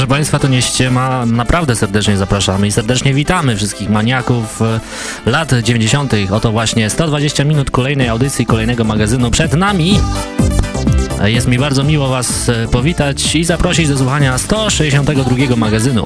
Proszę Państwa, to nie ściema. Naprawdę serdecznie zapraszamy i serdecznie witamy wszystkich maniaków e, lat 90. Oto właśnie 120 minut kolejnej audycji, kolejnego magazynu przed nami. E, jest mi bardzo miło Was e, powitać i zaprosić do słuchania 162 magazynu.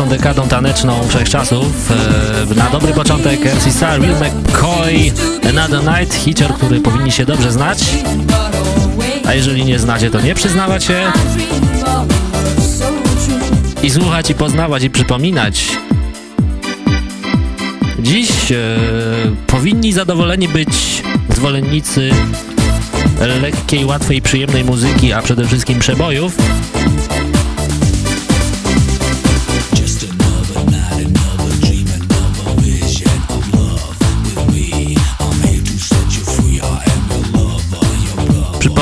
Najlepszą dekadą taneczną wszechczasów. E, na dobry początek RC Star, Will McCoy, Another Night, hitcher, który powinni się dobrze znać. A jeżeli nie znacie, to nie przyznawacie. I słuchać, i poznawać, i przypominać. Dziś e, powinni zadowoleni być zwolennicy lekkiej, łatwej, przyjemnej muzyki, a przede wszystkim przebojów.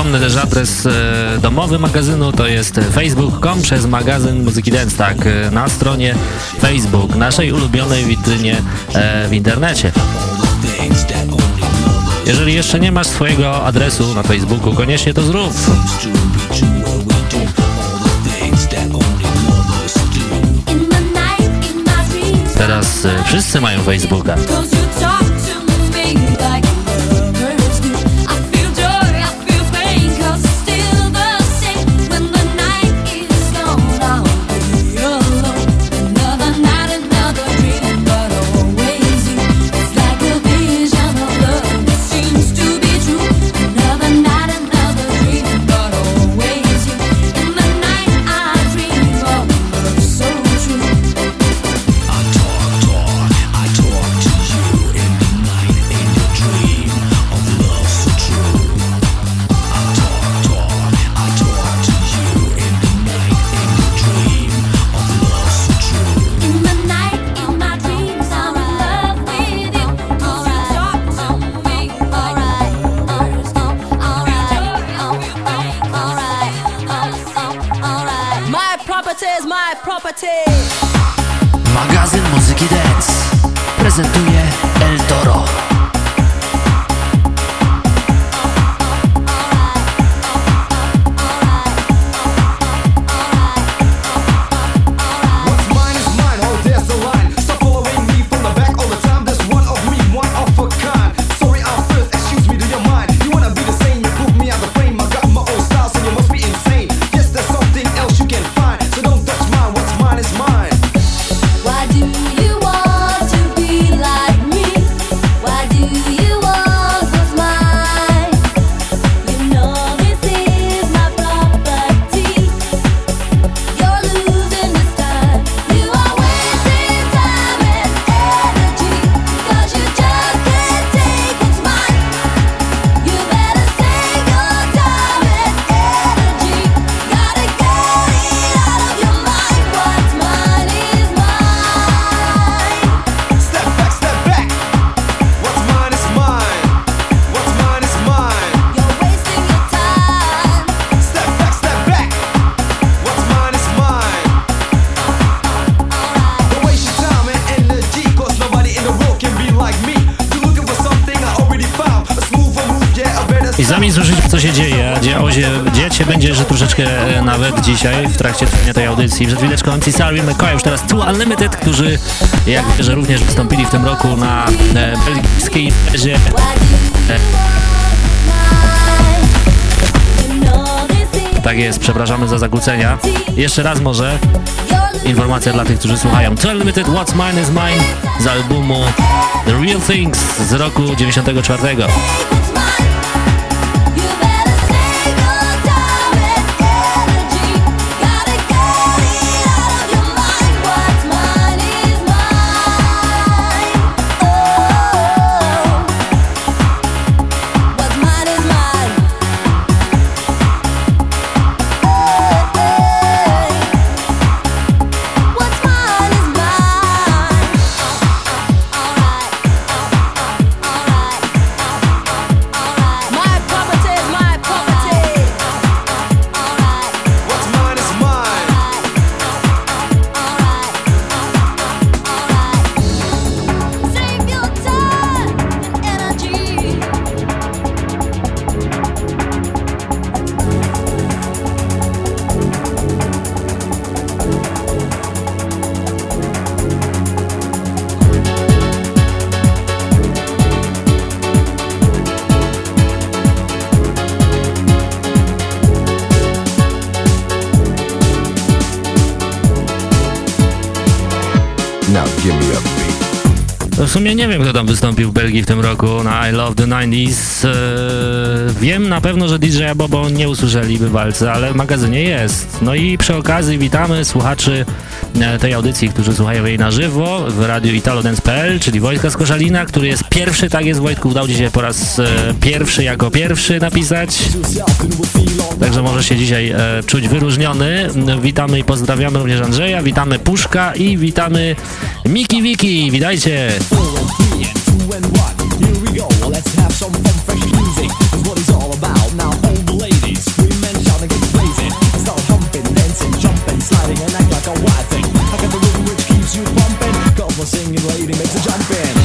Przypomnę też adres e, domowy magazynu, to jest facebook.com przez magazyn Muzyki Dance, tak, e, na stronie Facebook, naszej ulubionej witrynie e, w internecie. Jeżeli jeszcze nie masz swojego adresu na Facebooku, koniecznie to zrób. Teraz wszyscy mają Facebooka. Troszeczkę e, nawet dzisiaj w trakcie trwania tej audycji. Przed chwileczką MC Sarwi McCoy, już teraz Two Unlimited, którzy jak że również wystąpili w tym roku na e, belgijskiej imprezie. E, tak jest, przepraszamy za zakłócenia. Jeszcze raz może informacja dla tych, którzy słuchają. Two Unlimited, What's Mine is Mine z albumu The Real Things z roku 94. sumie nie wiem, kto tam wystąpił w Belgii w tym roku na I Love the 90s. Eee, wiem na pewno, że DJ Bobo nie usłyszeli bywalcy, ale w magazynie jest. No i przy okazji witamy słuchaczy tej audycji, którzy słuchają jej na żywo w radiu italodance.pl, czyli Wojtka z Koszalina, który jest pierwszy, tak jest Wojtku, udało Ci się po raz e, pierwszy jako pierwszy napisać. Także może się dzisiaj e, czuć wyróżniony. Witamy i pozdrawiamy również Andrzeja, witamy Puszka i witamy Miki Wiki. Witajcie! waiting, makes a jump in.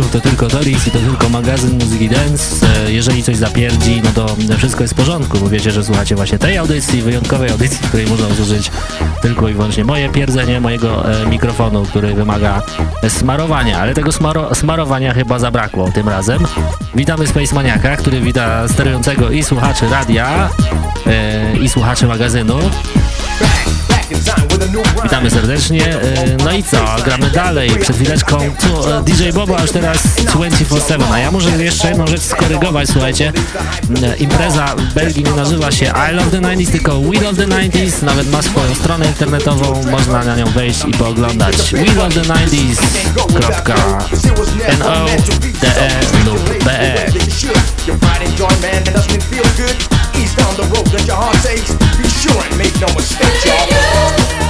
Odbiorników to tylko Doris i to tylko magazyn muzyki dance. E, jeżeli coś zapierdzi, no to wszystko jest w porządku, bo wiecie, że słuchacie właśnie tej audycji, wyjątkowej audycji, w której można usłyszeć tylko i wyłącznie moje pierdzenie mojego e, mikrofonu, który wymaga smarowania, ale tego smaro smarowania chyba zabrakło tym razem. Witamy Space Maniaka, który wita sterującego i słuchaczy radia, e, i słuchaczy magazynu. Witamy serdecznie. No i co? Gramy dalej. Przed chwileczką tu DJ Bobo, aż teraz 24-7. A ja muszę jeszcze jedną rzecz skorygować, słuchajcie. Impreza w Belgii nie nazywa się I Love the 90s, tylko We Love the 90s. Nawet ma swoją stronę internetową. Można na nią wejść i pooglądać. We Love the 90s.no DE lub BE. East the road that your heart. Be sure and make no mistake, y'all.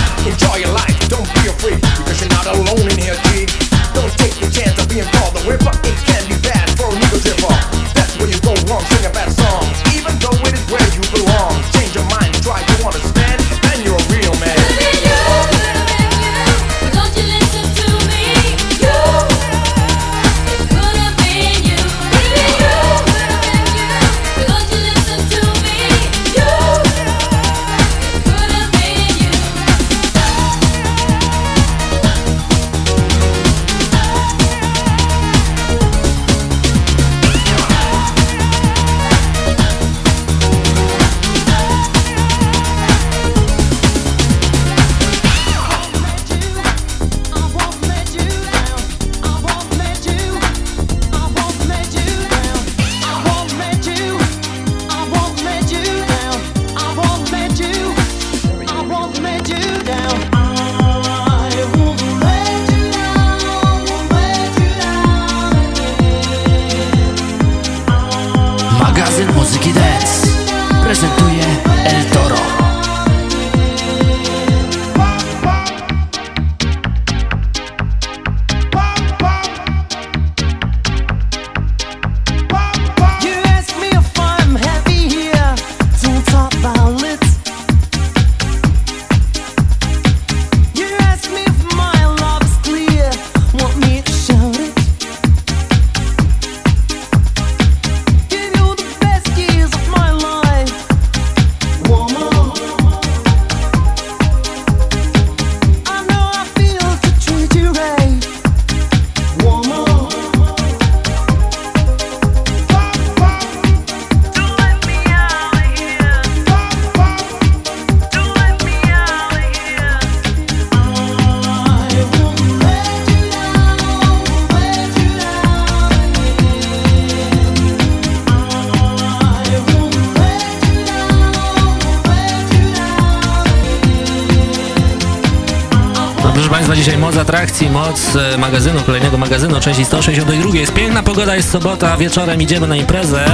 e, magazynu, kolejnego magazynu, części 162. Jest piękna pogoda, jest sobota, wieczorem idziemy na imprezę.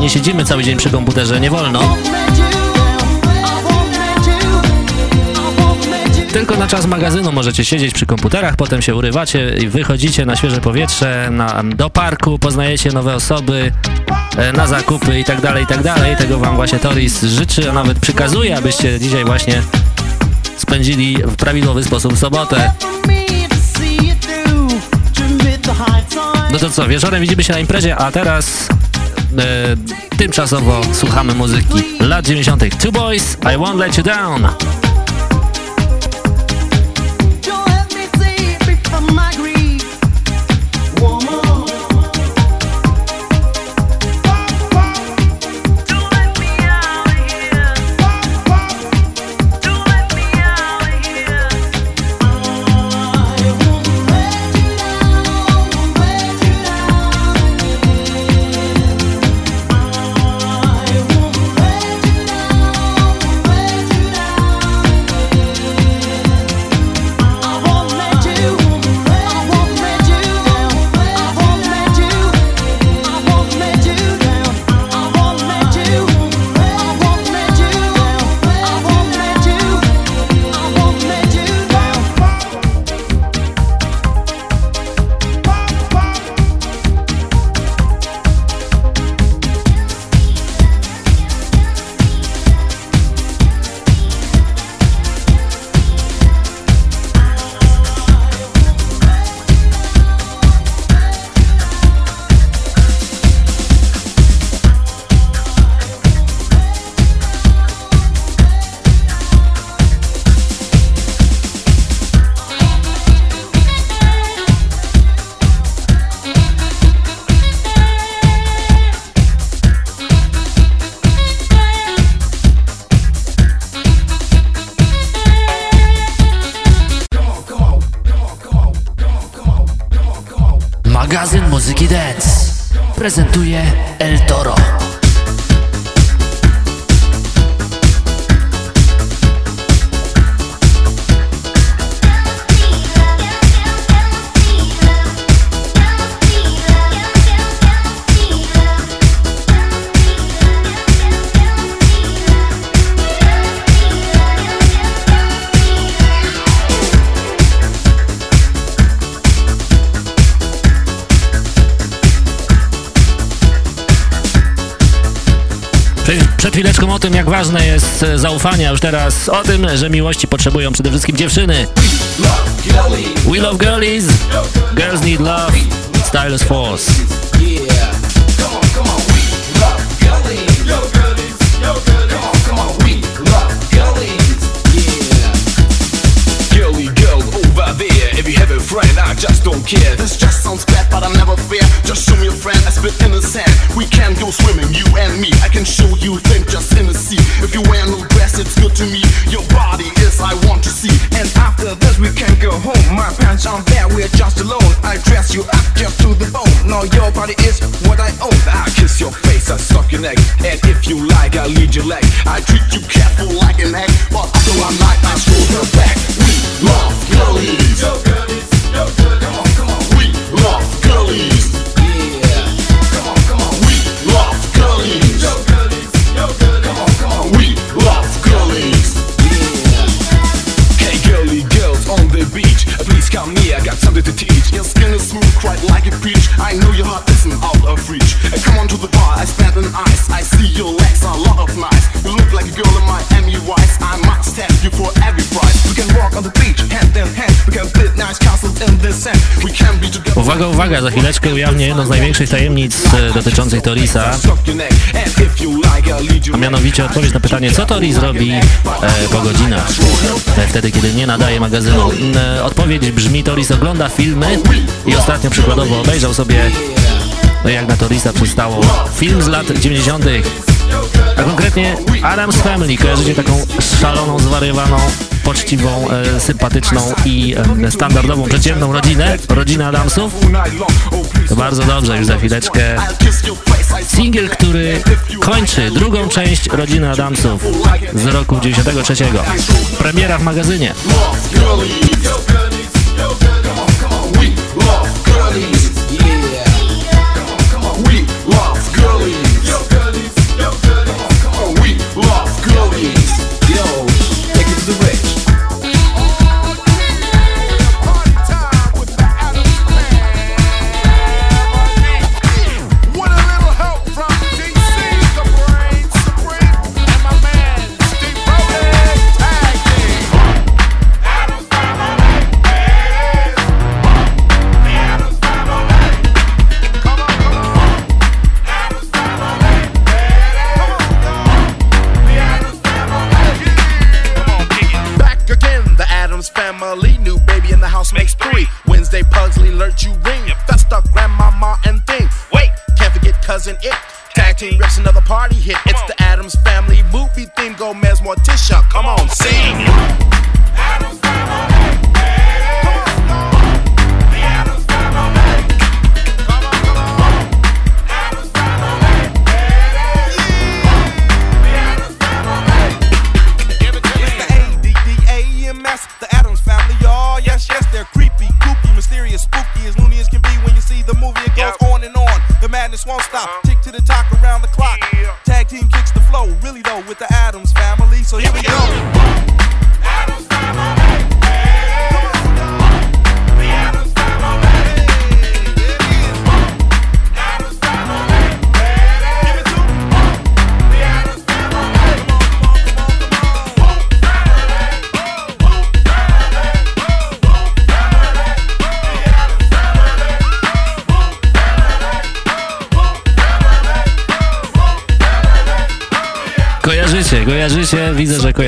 Nie siedzimy cały dzień przy komputerze, nie wolno. Tylko na czas magazynu możecie siedzieć przy komputerach, potem się urywacie i wychodzicie na świeże powietrze, na, do parku, poznajecie nowe osoby, e, na zakupy i tak dalej, i tak. Tego wam właśnie Toris życzy, a nawet przykazuje, abyście dzisiaj właśnie spędzili w prawidłowy sposób sobotę. To co, wieczorem widzimy się na imprezie, a teraz e, tymczasowo słuchamy muzyki lat 90. Two Boys, I Won't Let You Down. Ważne jest e, zaufanie, już teraz o tym, że miłości potrzebują przede wszystkim dziewczyny. We love girlies, girls need love, stylus force. Uwaga, za chwileczkę ujawnię jedną z największych tajemnic e, dotyczących Torisa. A mianowicie odpowiedź na pytanie, co Toris robi e, po godzinach, e, wtedy kiedy nie nadaje magazynu. E, odpowiedź brzmi, Toris ogląda filmy i ostatnio przykładowo obejrzał sobie, no jak na Torisa przystało, film z lat 90 a konkretnie Adams Family. Kojarzycie taką szaloną, zwariowaną, poczciwą, e, sympatyczną i e, standardową, przeciętną rodzinę, rodzinę Adamsów? Bardzo dobrze, już za chwileczkę. Singiel, który kończy drugą część rodziny Adamsów z roku 93. Premiera w magazynie.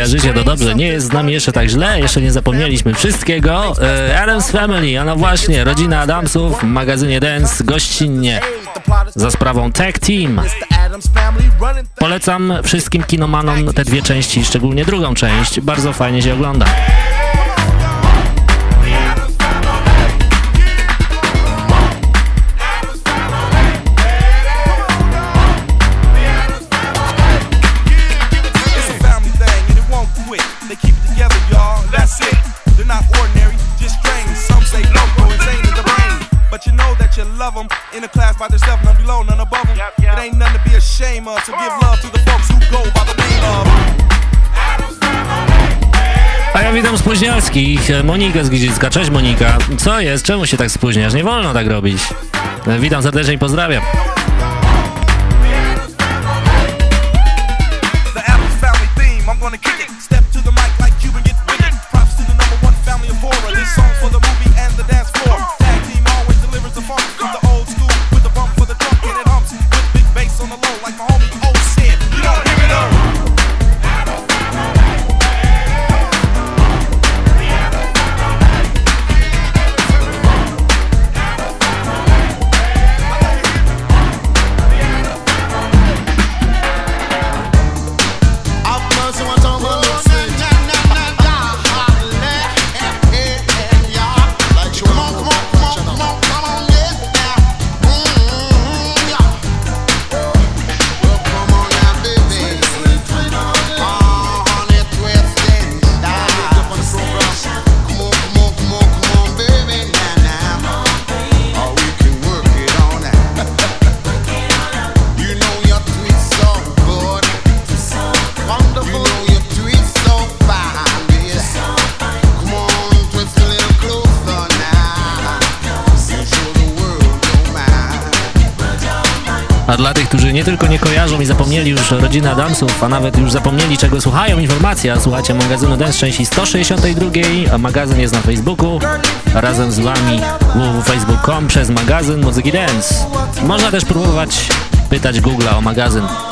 Kojarzycie, to dobrze, nie jest z nami jeszcze tak źle, jeszcze nie zapomnieliśmy wszystkiego. E, Adams Family, a no właśnie, rodzina Adamsów w magazynie Dance gościnnie za sprawą Tag Team. Polecam wszystkim kinomanom te dwie części, szczególnie drugą część, bardzo fajnie się ogląda. Spóźnialskich. Monikę z Giżycka. Cześć Monika. Co jest? Czemu się tak spóźniasz? Nie wolno tak robić. Witam serdecznie i pozdrawiam. Nie tylko nie kojarzą i zapomnieli już rodziny Adamsów, a nawet już zapomnieli czego słuchają, informacja. Słuchacie magazynu Dance części 162, a magazyn jest na Facebooku. Razem z wami www.facebook.com przez magazyn Muzyki Dance. Można też próbować pytać Google'a o magazyn.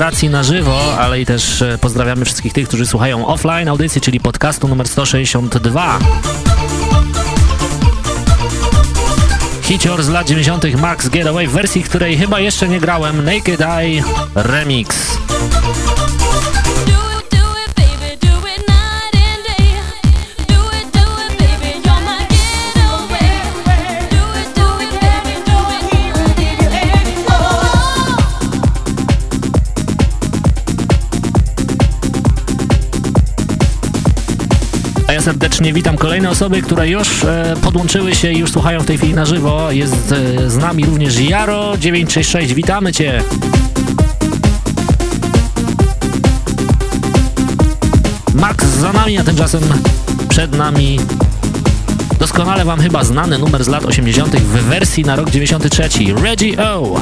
Rejestracji na żywo, ale i też e, pozdrawiamy wszystkich tych, którzy słuchają offline audycji, czyli podcastu numer 162. Hicior z lat 90. Max Getaway w wersji, której chyba jeszcze nie grałem, Naked Eye Remix. Serdecznie witam kolejne osoby, które już e, podłączyły się i już słuchają w tej chwili na żywo. Jest e, z nami również Jaro966, witamy Cię! Max za nami, a tymczasem przed nami doskonale Wam chyba znany numer z lat 80. w wersji na rok 93, Reggie O!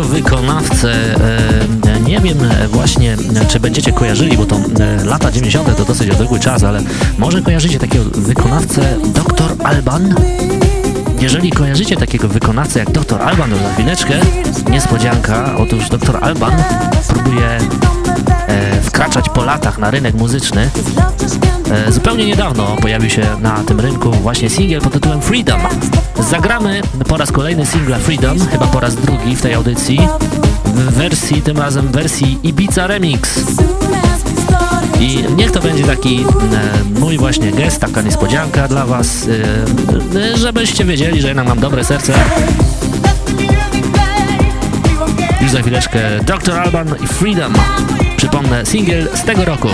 Takiego wykonawcę, e, nie wiem właśnie, czy będziecie kojarzyli, bo to e, lata 90. to dosyć odległy czas, ale może kojarzycie takiego wykonawcę Dr. Alban? Jeżeli kojarzycie takiego wykonawcę jak Dr. Alban, to za chwileczkę niespodzianka, otóż Dr. Alban próbuje wkraczać po latach na rynek muzyczny. E, zupełnie niedawno pojawił się na tym rynku właśnie singiel pod tytułem Freedom. Zagramy po raz kolejny singla Freedom, chyba po raz drugi w tej audycji, w wersji, tym razem wersji Ibiza Remix. I niech to będzie taki e, mój właśnie gest, taka niespodzianka dla Was, e, żebyście wiedzieli, że jednak mam dobre serce. Już za chwileczkę Dr. Alban i Freedom. Przypomnę, singiel z tego roku.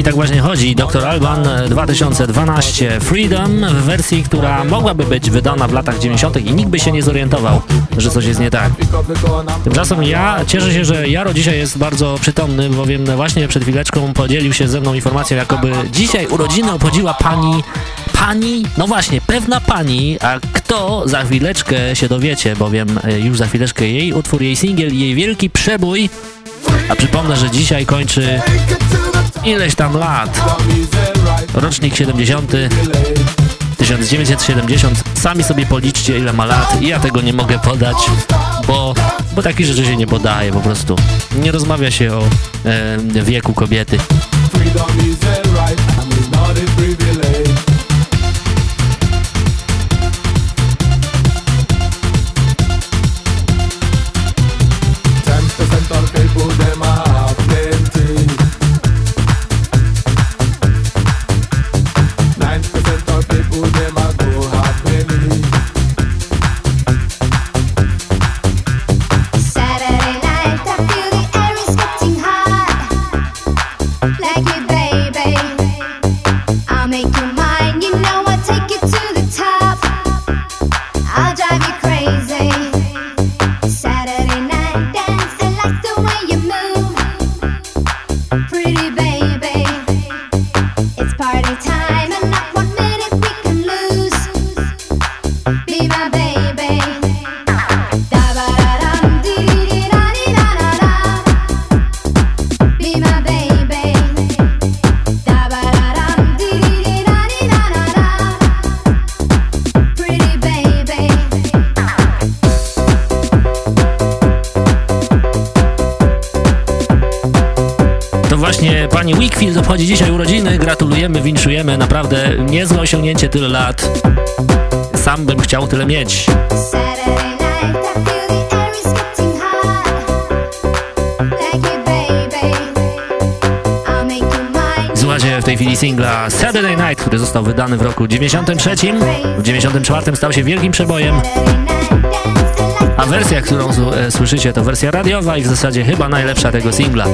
I tak właśnie chodzi. Dr. Alban 2012 Freedom w wersji, która mogłaby być wydana w latach 90. i nikt by się nie zorientował, że coś jest nie tak. Tymczasem ja cieszę się, że Jaro dzisiaj jest bardzo przytomny, bowiem właśnie przed chwileczką podzielił się ze mną informacją, jakoby dzisiaj urodziny obchodziła pani pani, no właśnie, pewna pani, a kto za chwileczkę się dowiecie, bowiem e, już za chwileczkę jej utwór, jej singiel, jej wielki przebój, a przypomnę, że dzisiaj kończy ileś tam lat, rocznik 70, 1970, sami sobie policzcie ile ma lat, ja tego nie mogę podać, bo, bo takich rzeczy się nie podaje po prostu. Nie rozmawia się o e, wieku kobiety. Tyle lat. Sam bym chciał tyle mieć. Słuchajcie w tej chwili singla Saturday Night, który został wydany w roku 93. W 94 stał się wielkim przebojem. A wersja, którą e, słyszycie, to wersja radiowa i w zasadzie chyba najlepsza tego singla.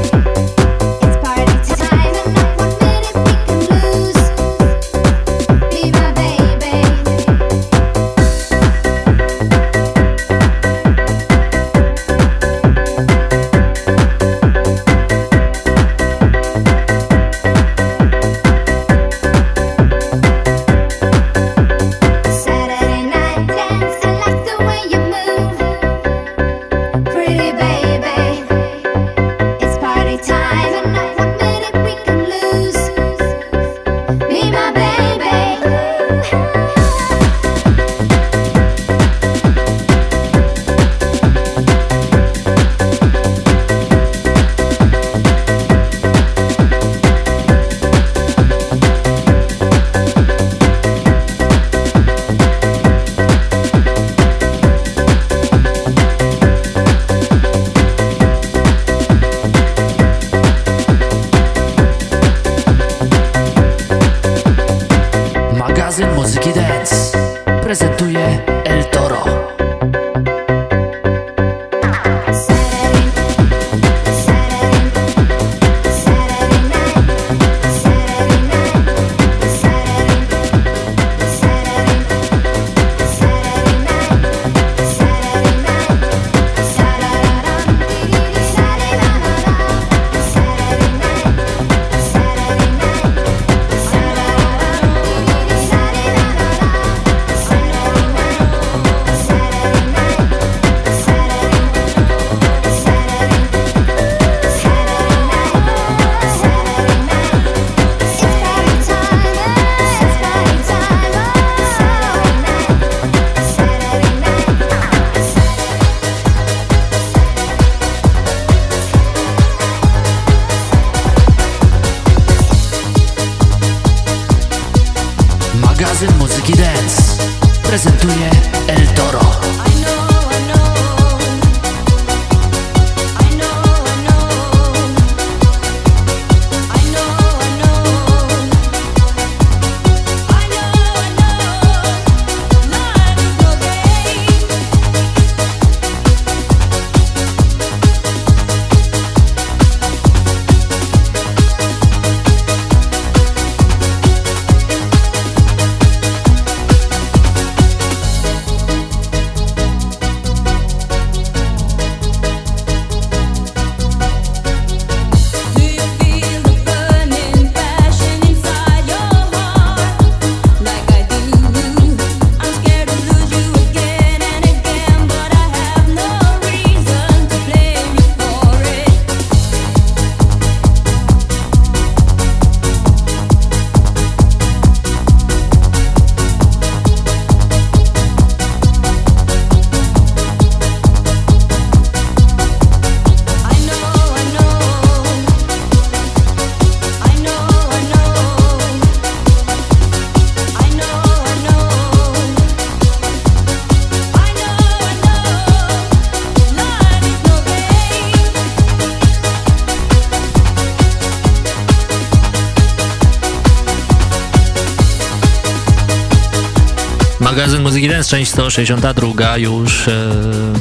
Dance, część 162 już e,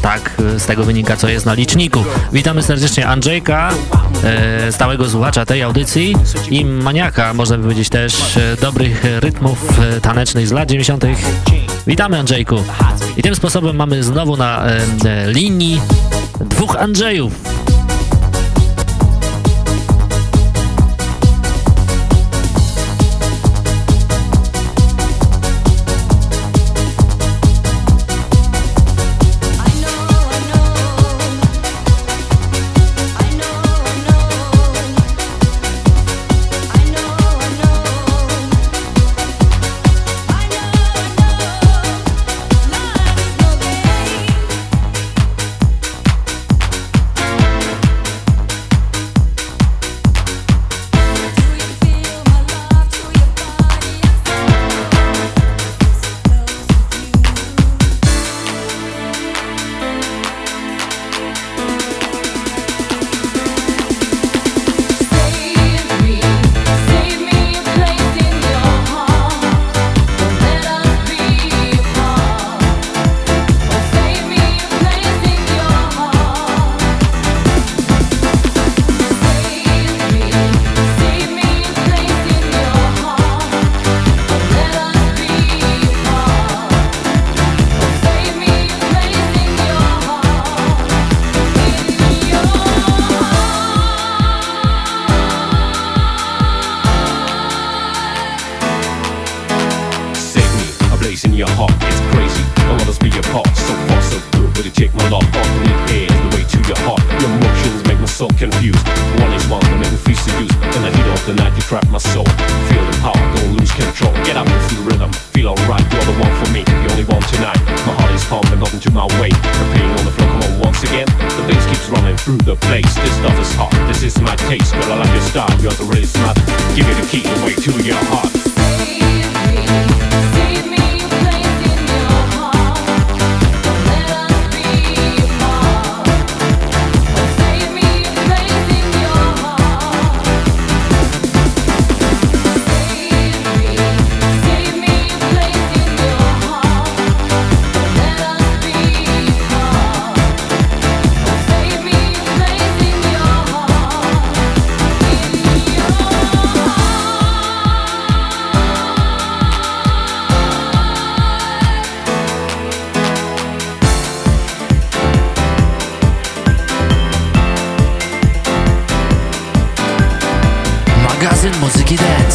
tak z tego wynika, co jest na liczniku. Witamy serdecznie Andrzejka, e, stałego słuchacza tej audycji i maniaka, można by powiedzieć też, e, dobrych rytmów tanecznych z lat 90. Witamy Andrzejku. I tym sposobem mamy znowu na linii dwóch Andrzejów.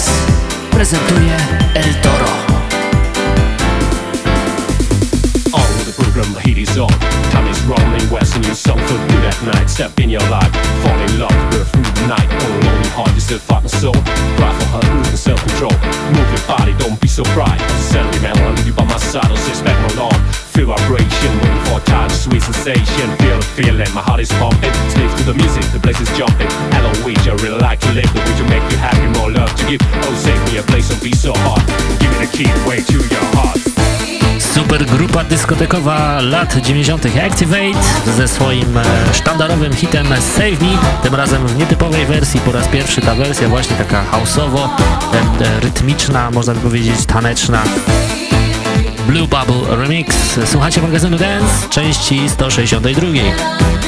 Dance prezentuje El Toro. On with the program, the heat is on. Time is rolling, west. And you song for you that night? Step in your life, fall in love, with through the night. On a lonely heart, you still fight soul. Cry for her, losing self-control. Move your body, don't be so bright. Sentimental, I'll leave you by my side, I'll sit back alone. Feel vibration, waiting for a touch, sweet sensation. Feeling. My heart is pumping, to the music, the place is jumping. Eloise, I really like to live, make you happy, more love to give. Oh, save me a place, be so. Give me the key, way to your heart. Super grupa dyskotekowa lat 90. Activate ze swoim e, sztandarowym hitem Save Me, tym razem w nietypowej wersji, po raz pierwszy ta wersja właśnie taka houseowo, e, e, rytmiczna, można by powiedzieć taneczna. Blue Bubble Remix. Słuchacie magazynu Dance, części 162.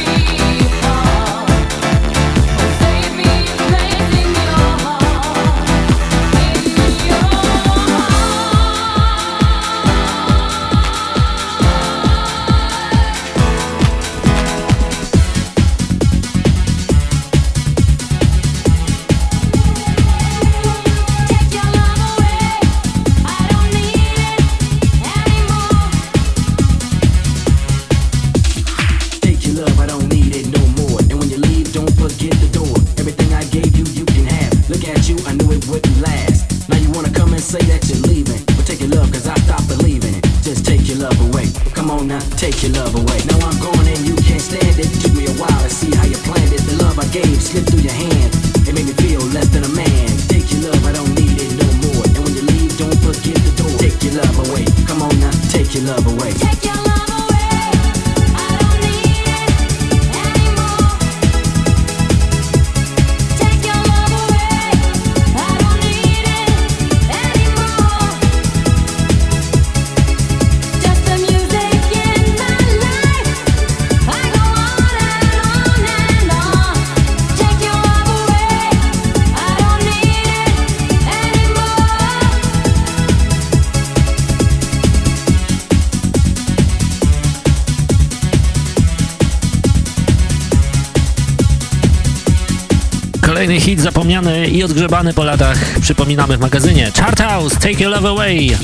i odgrzebany po latach, przypominamy w magazynie. Chart House, Take Your Love Away.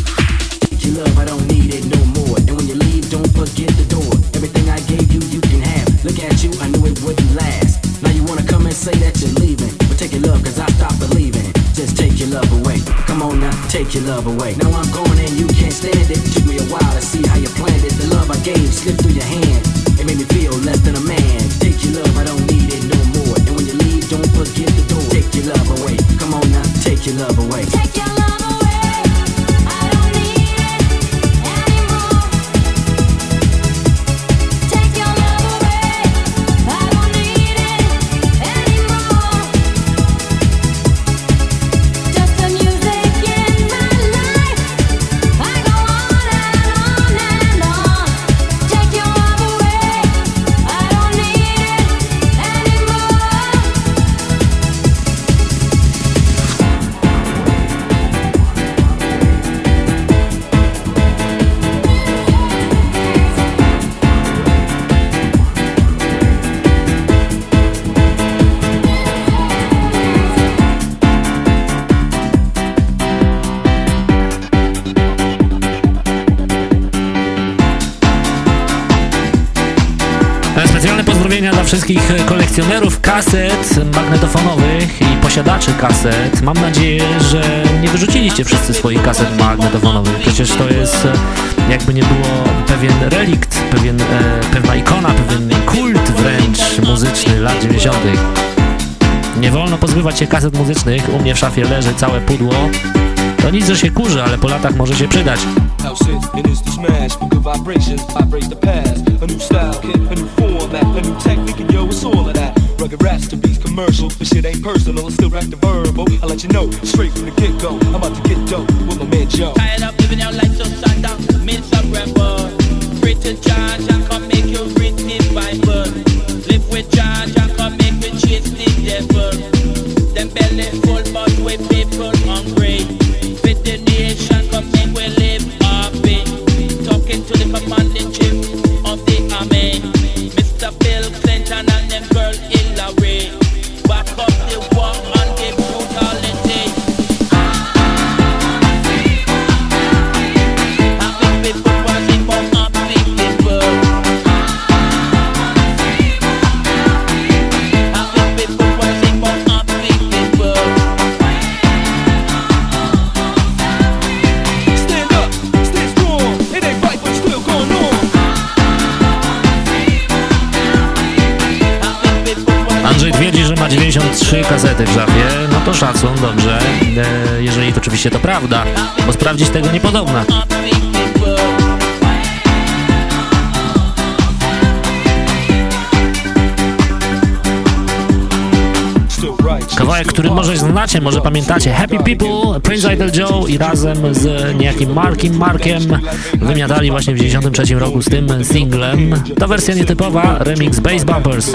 take your love cause I kolekcjonerów kaset magnetofonowych i posiadaczy kaset. Mam nadzieję, że nie wyrzuciliście wszyscy swoich kaset magnetofonowych. Przecież to jest, e, jakby nie było, pewien relikt, pewien, e, pewna ikona, pewien kult wręcz muzyczny lat 90. Nie wolno pozbywać się kaset muzycznych. U mnie w szafie leży całe pudło. To nic, że się kurzy, ale po latach może się przydać. Rugged raps to beats commercial, but shit ain't personal, still rap the verbal. I let you know straight from the get go. I'm about to get dope with my man Joe. Tired up living your life so made some rebel. Pray to John, John come make you Bible. Live with John, John come make me chase the devil. Them belly full, kasety w szafie, no to szacun, dobrze, e, jeżeli to oczywiście to prawda, bo sprawdzić tego nie podobna. Kawałek, który może znacie, może pamiętacie. Happy People, Prince Idol Joe i razem z niejakim Markiem Markiem wymiatali właśnie w 93 roku z tym singlem. To wersja nietypowa, remix Bass Bumpers.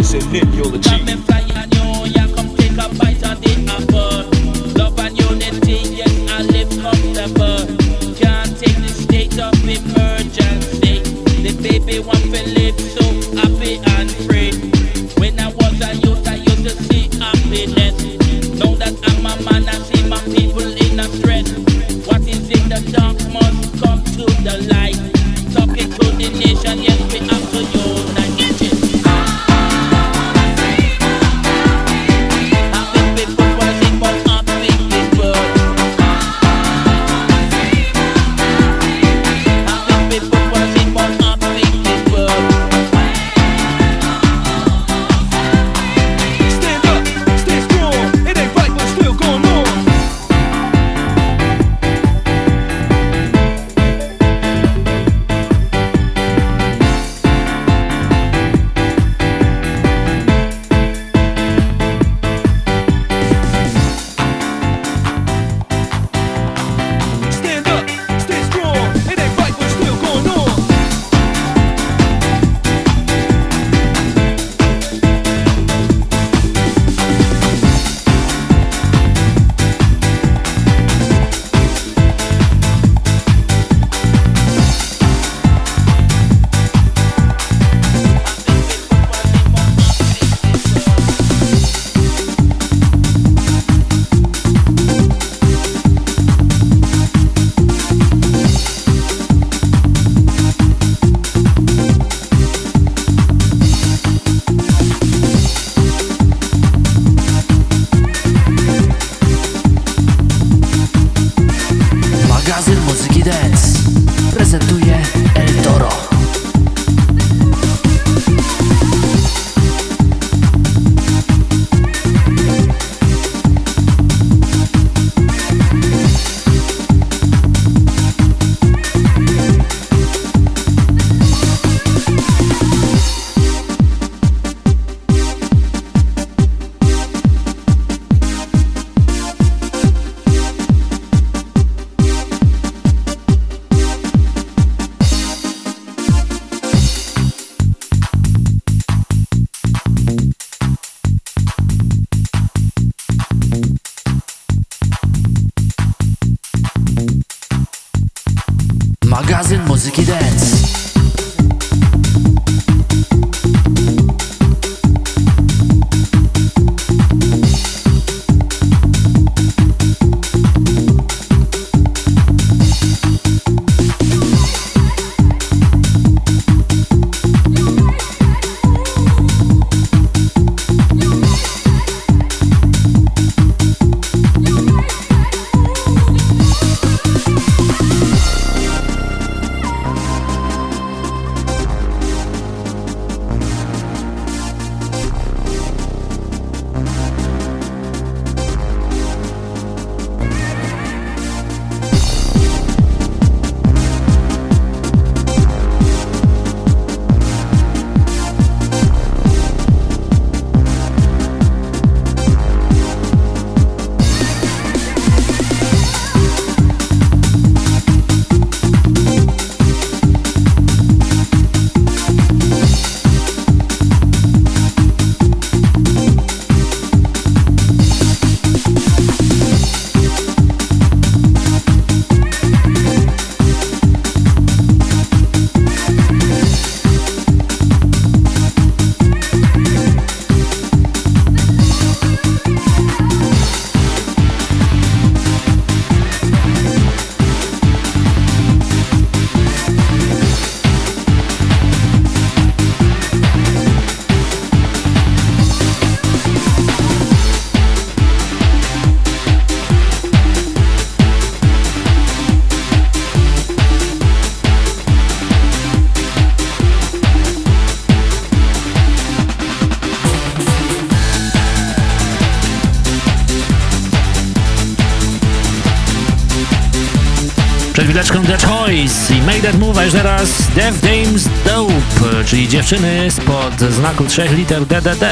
A już teraz Dev Dames Dope, czyli dziewczyny spod znaku trzech liter DDD.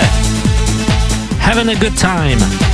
Having a good time.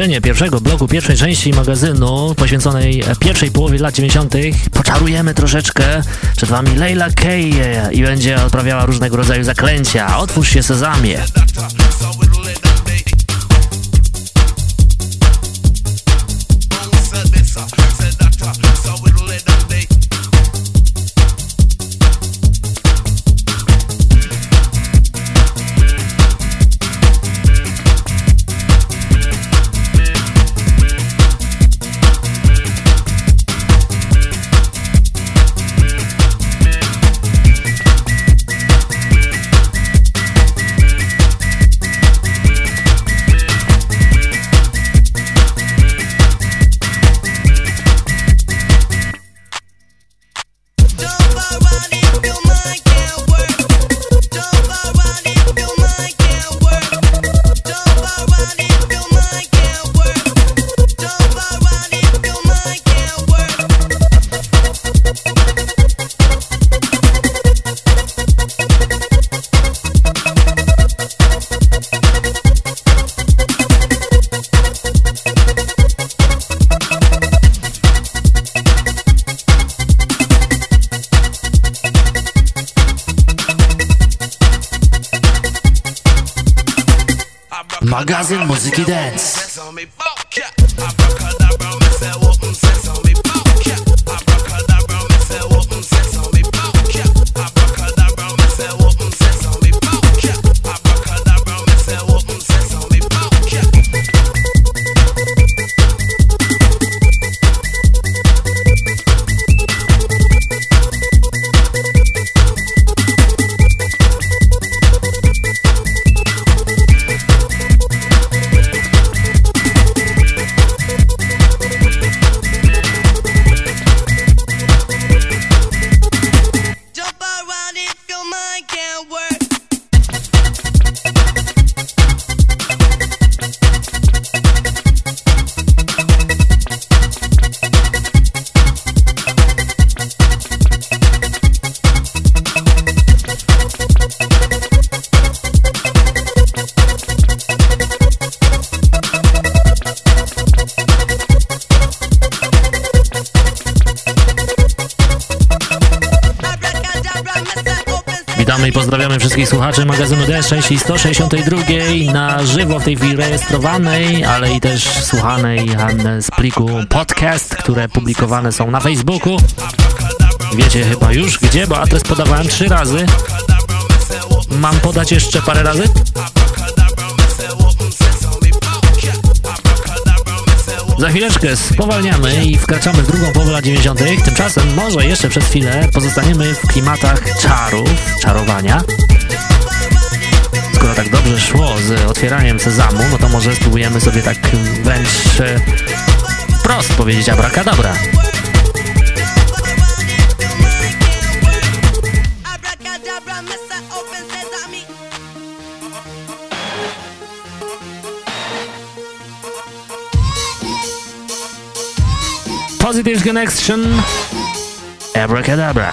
Zakończenie pierwszego bloku, pierwszej części magazynu poświęconej pierwszej połowie lat 90. poczarujemy troszeczkę. Przed wami Leila Kay i będzie odprawiała różnego rodzaju zaklęcia. Otwórz się sezamie. Części 162 na żywo w tej chwili rejestrowanej, ale i też słuchanej z pliku podcast, które publikowane są na Facebooku. Wiecie chyba już gdzie, bo adres podawałem trzy razy. Mam podać jeszcze parę razy? Za chwileczkę spowalniamy i wkraczamy w drugą połowę lat 90. Tymczasem może jeszcze przez chwilę pozostaniemy w klimatach czarów, czarowania. Skoro tak dobrze szło z otwieraniem sezamu, no to może spróbujemy sobie tak wręcz e, wprost powiedzieć abracadabra. Positive Connection, Abracadabra.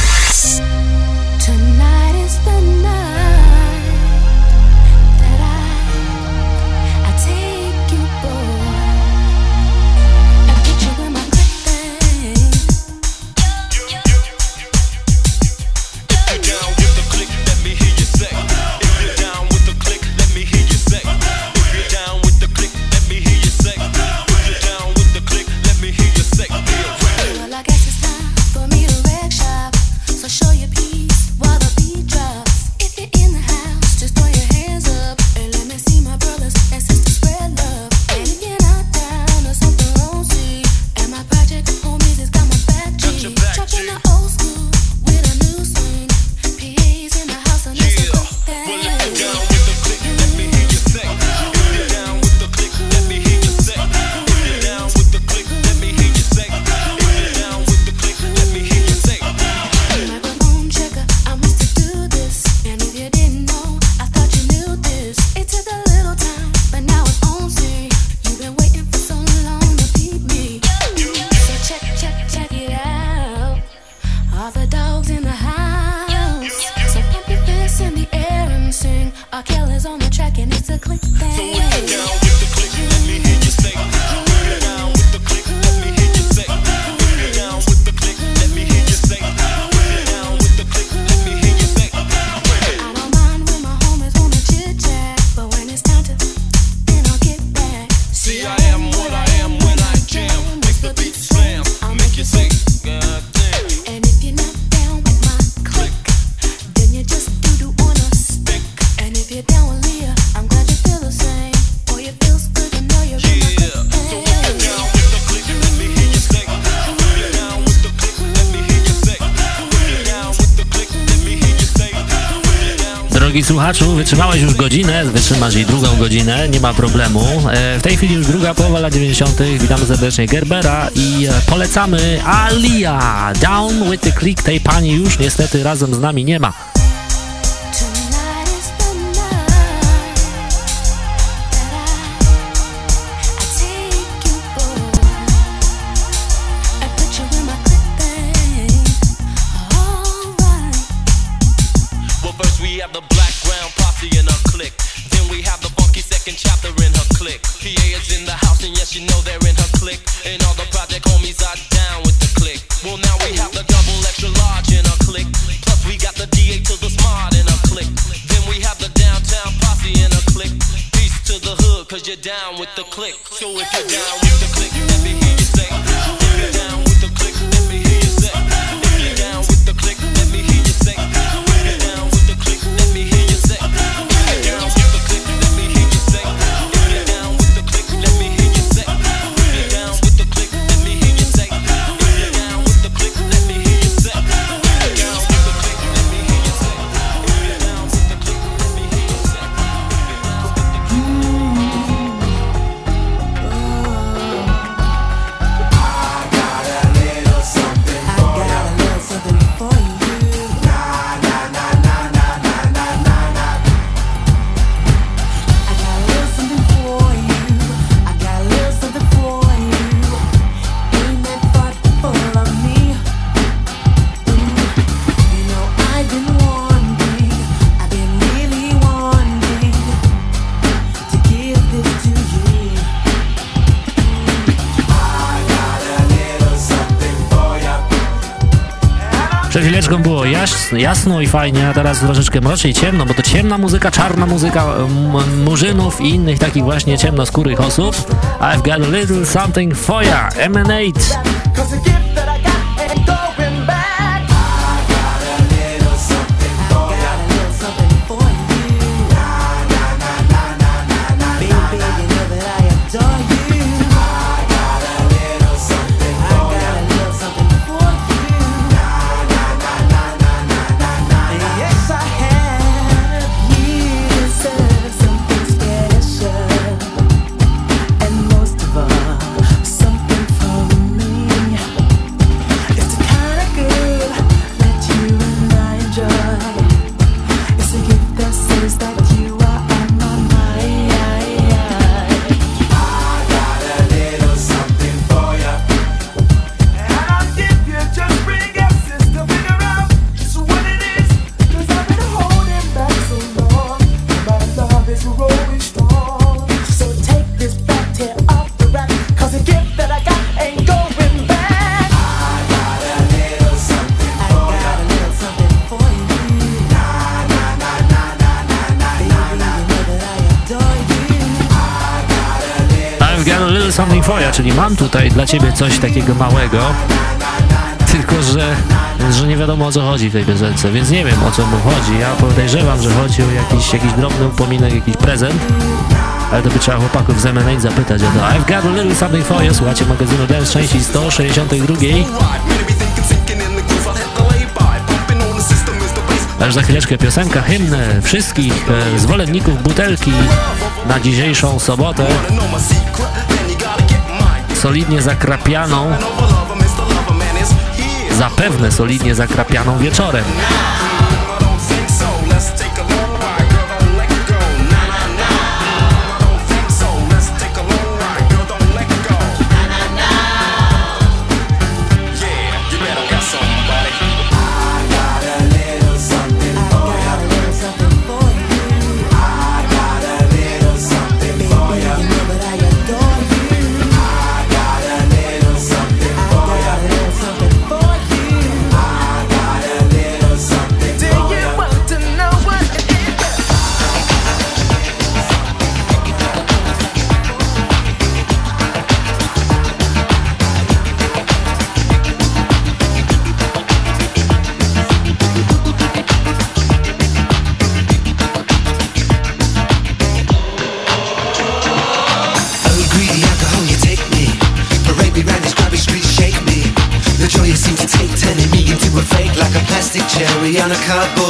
Wytrzymałeś już godzinę, wytrzymasz i drugą godzinę, nie ma problemu. E, w tej chwili już druga połowa lat 90. Witamy serdecznie Gerbera i e, polecamy Alia. Down with the click, tej pani już niestety razem z nami nie ma. Jasno i fajnie, a teraz troszeczkę mroczniej, ciemno, bo to ciemna muzyka, czarna muzyka murzynów i innych takich właśnie ciemnoskórych osób. I've got a little something for ya, Emanate. Czyli mam tutaj dla ciebie coś takiego małego, tylko że, że nie wiadomo o co chodzi w tej piosence, więc nie wiem o co mu chodzi. Ja podejrzewam, że chodzi o jakiś, jakiś drobny upominek, jakiś prezent, ale to by trzeba chłopaków z M&A zapytać o to. I've got a little something for you, słuchajcie magazynu Dance części 162. Aż za chwileczkę piosenka, hymn wszystkich e, zwolenników butelki na dzisiejszą sobotę solidnie zakrapianą, zapewne solidnie zakrapianą wieczorem. on a cardboard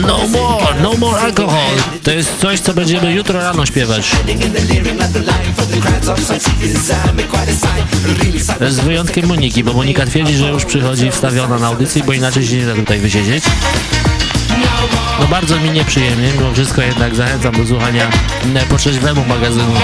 No More, No More Alcohol. To jest coś, co będziemy jutro rano śpiewać. Z wyjątkiem Moniki, bo Monika twierdzi, że już przychodzi wstawiona na audycję, bo inaczej się nie da tutaj wysiedzieć. No bardzo mi nieprzyjemnie, mimo wszystko jednak zachęcam do słuchania e, po magazynu.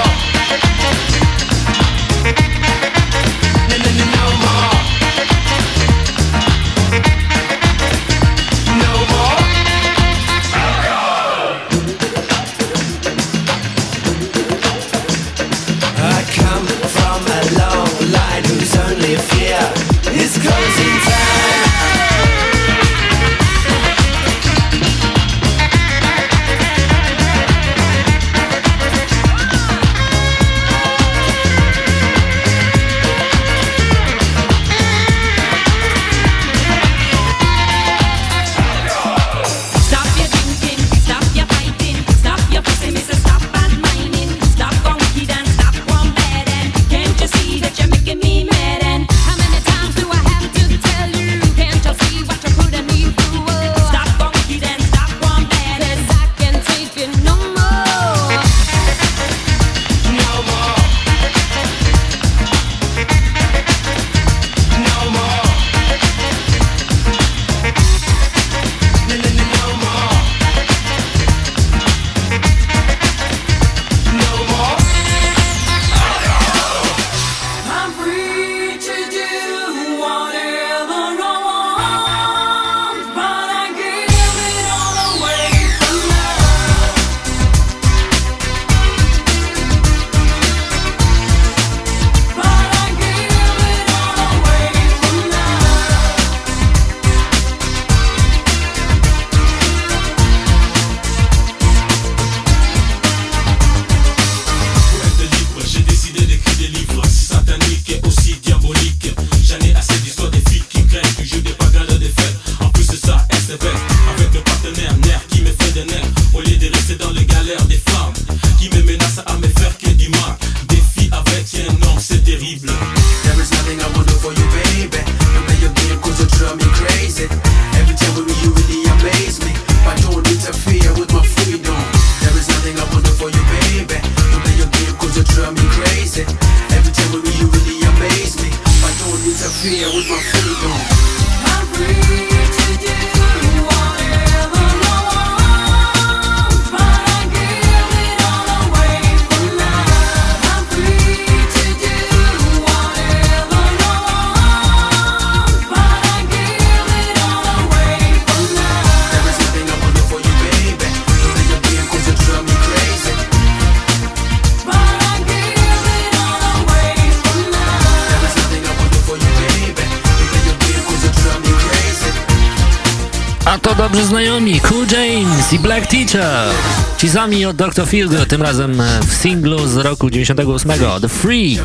Fizami od Dr. Feelgood, tym razem e, w singlu z roku 98, The Free.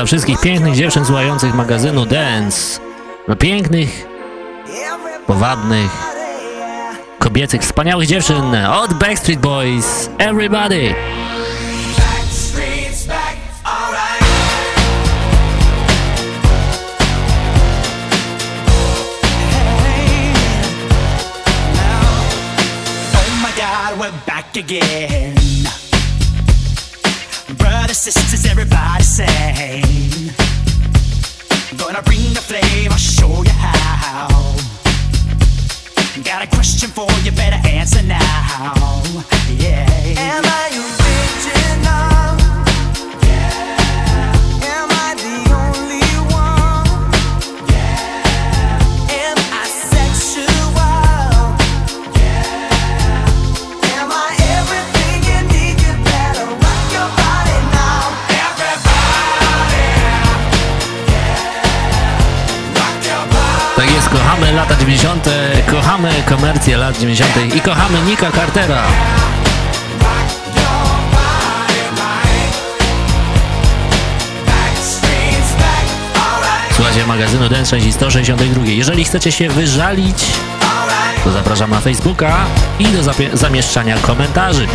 Dla wszystkich pięknych dziewczyn słuchających magazynu Dance. Dla pięknych, powabnych, kobiecych, wspaniałych dziewczyn od Backstreet Boys. Everybody! Lat 90. i kochamy Nika Cartera. Słuchajcie magazynu Dance 162. Jeżeli chcecie się wyżalić, to zapraszam na Facebooka i do zamieszczania komentarzy.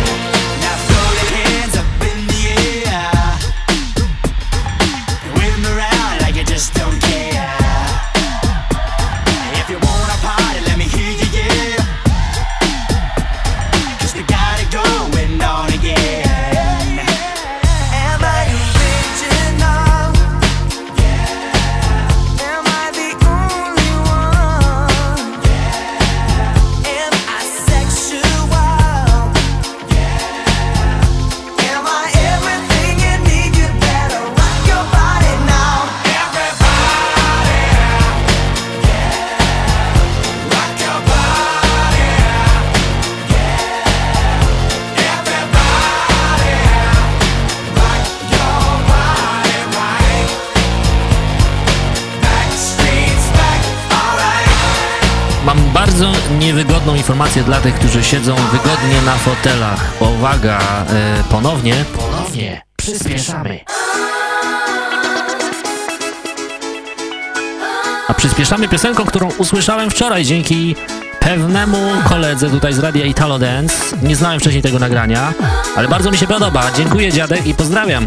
Informację dla tych, którzy siedzą wygodnie na fotelach. Uwaga, e, ponownie. Ponownie przyspieszamy. A przyspieszamy piosenką, którą usłyszałem wczoraj dzięki pewnemu koledze tutaj z radia Italo Dance. Nie znałem wcześniej tego nagrania, ale bardzo mi się podoba. Dziękuję dziadek i pozdrawiam.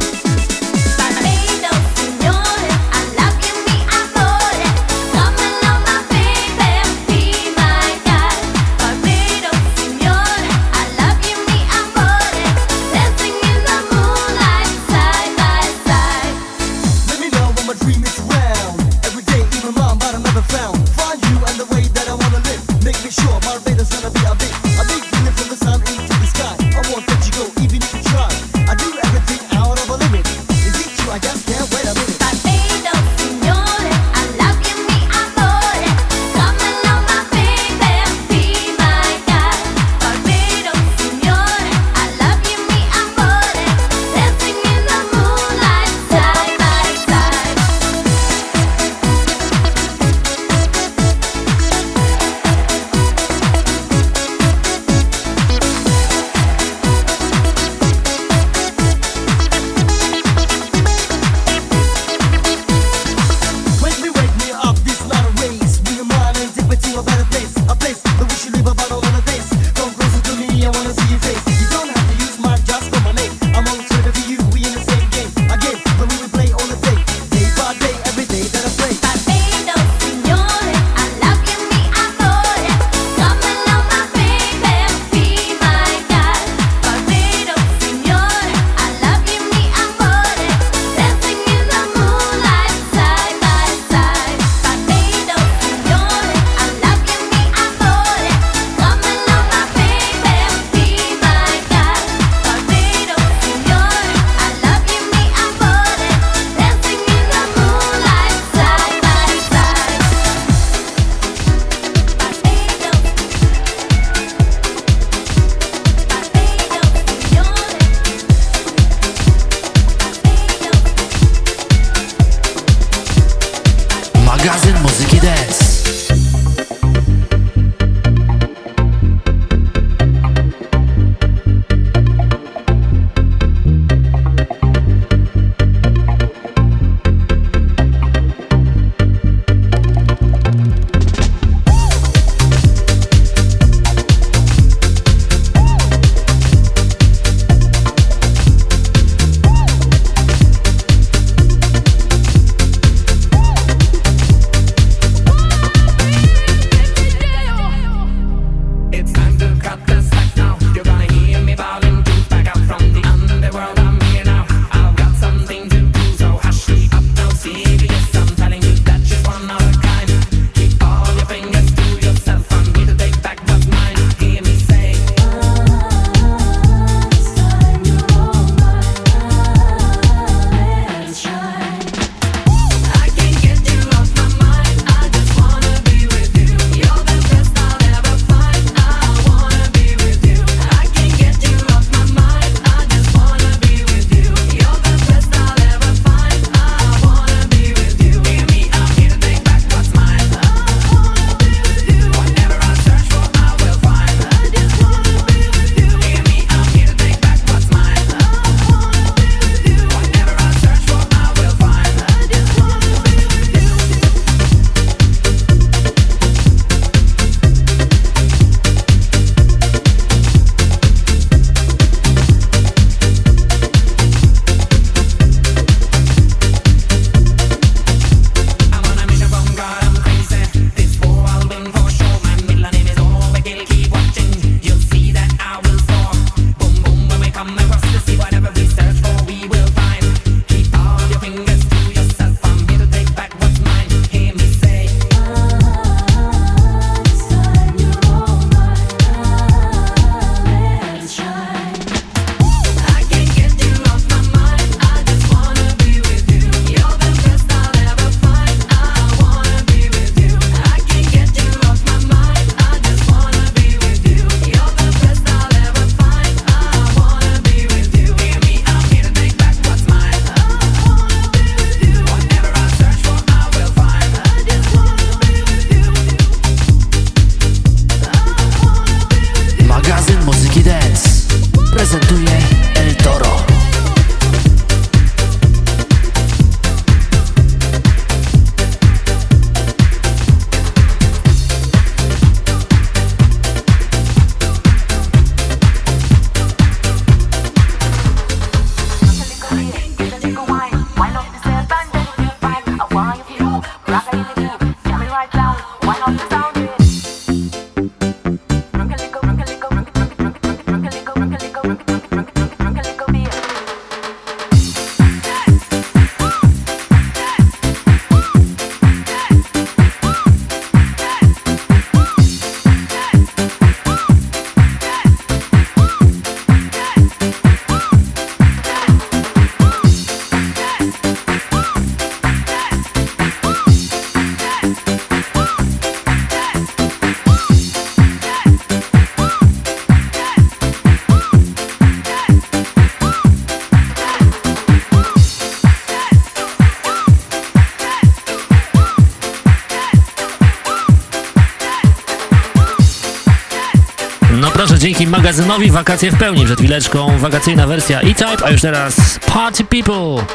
Magazynowi wakacje w pełni. Przed chwileczką wakacyjna wersja E-Type, a już teraz Party People.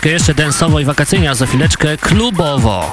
Chwileczkę jeszcze densowo i wakacyjnie, a za chwileczkę klubowo.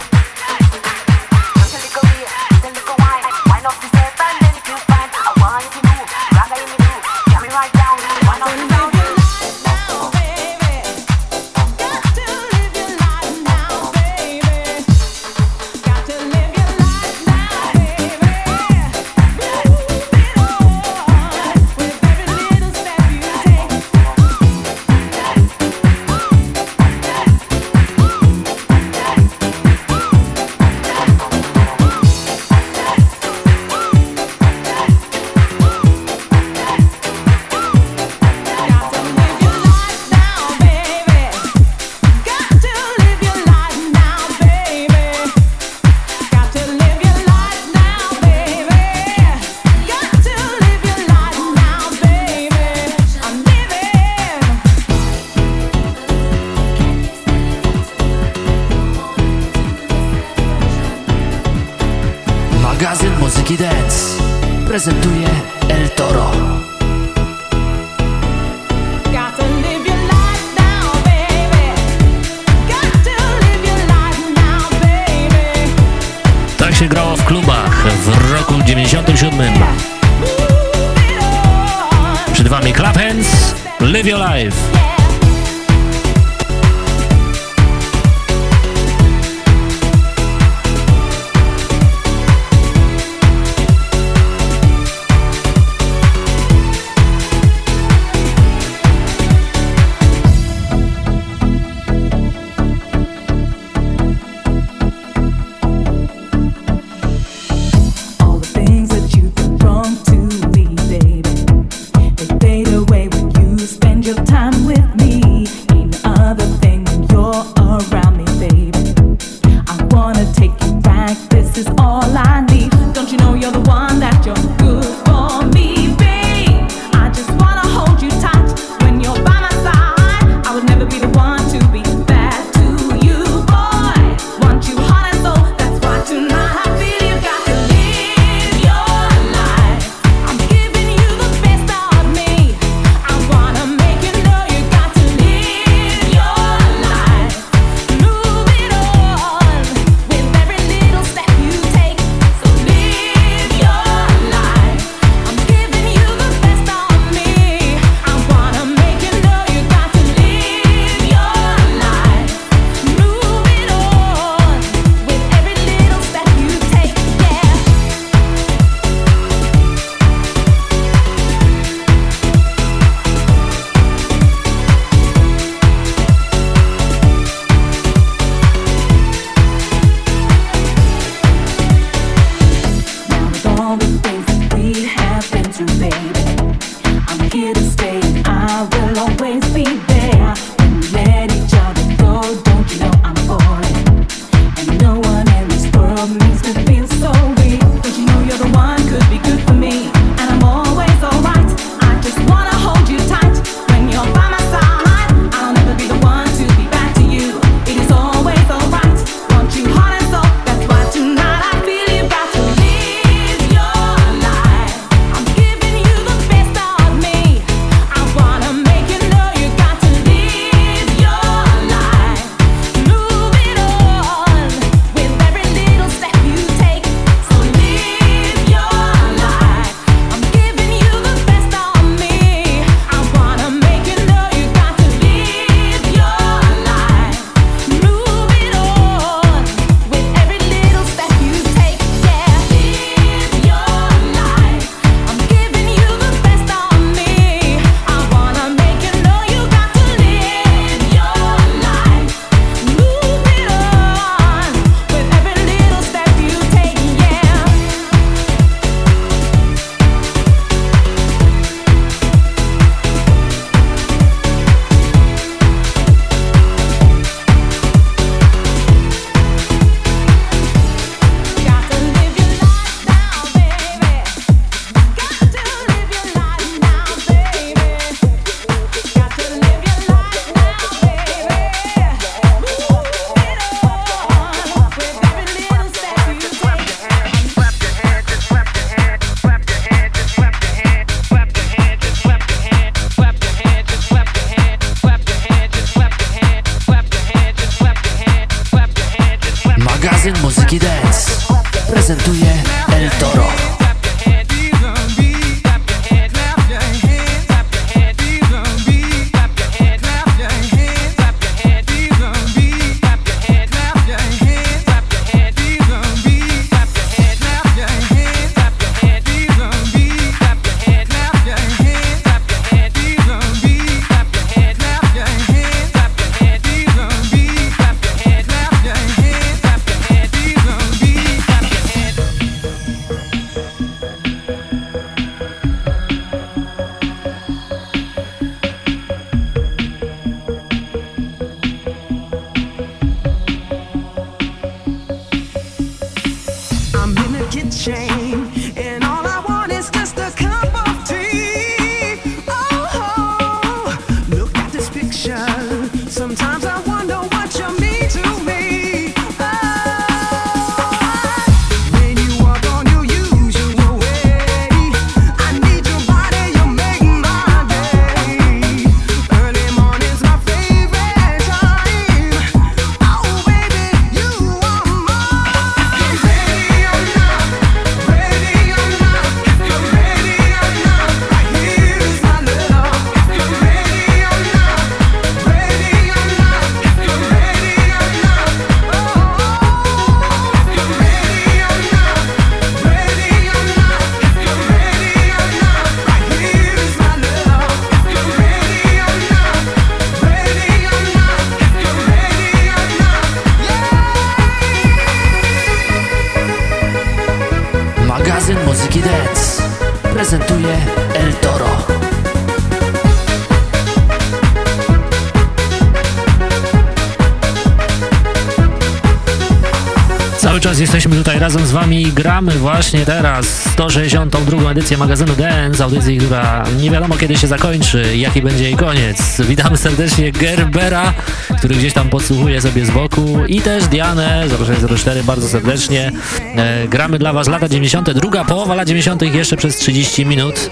Gramy właśnie teraz 162 edycję magazynu Dance, audycji, która nie wiadomo kiedy się zakończy jaki będzie jej koniec. Witamy serdecznie Gerbera, który gdzieś tam podsłuchuje sobie z boku i też Dianę 0604 bardzo serdecznie. E, gramy dla Was lata 90., druga połowa lat 90. jeszcze przez 30 minut.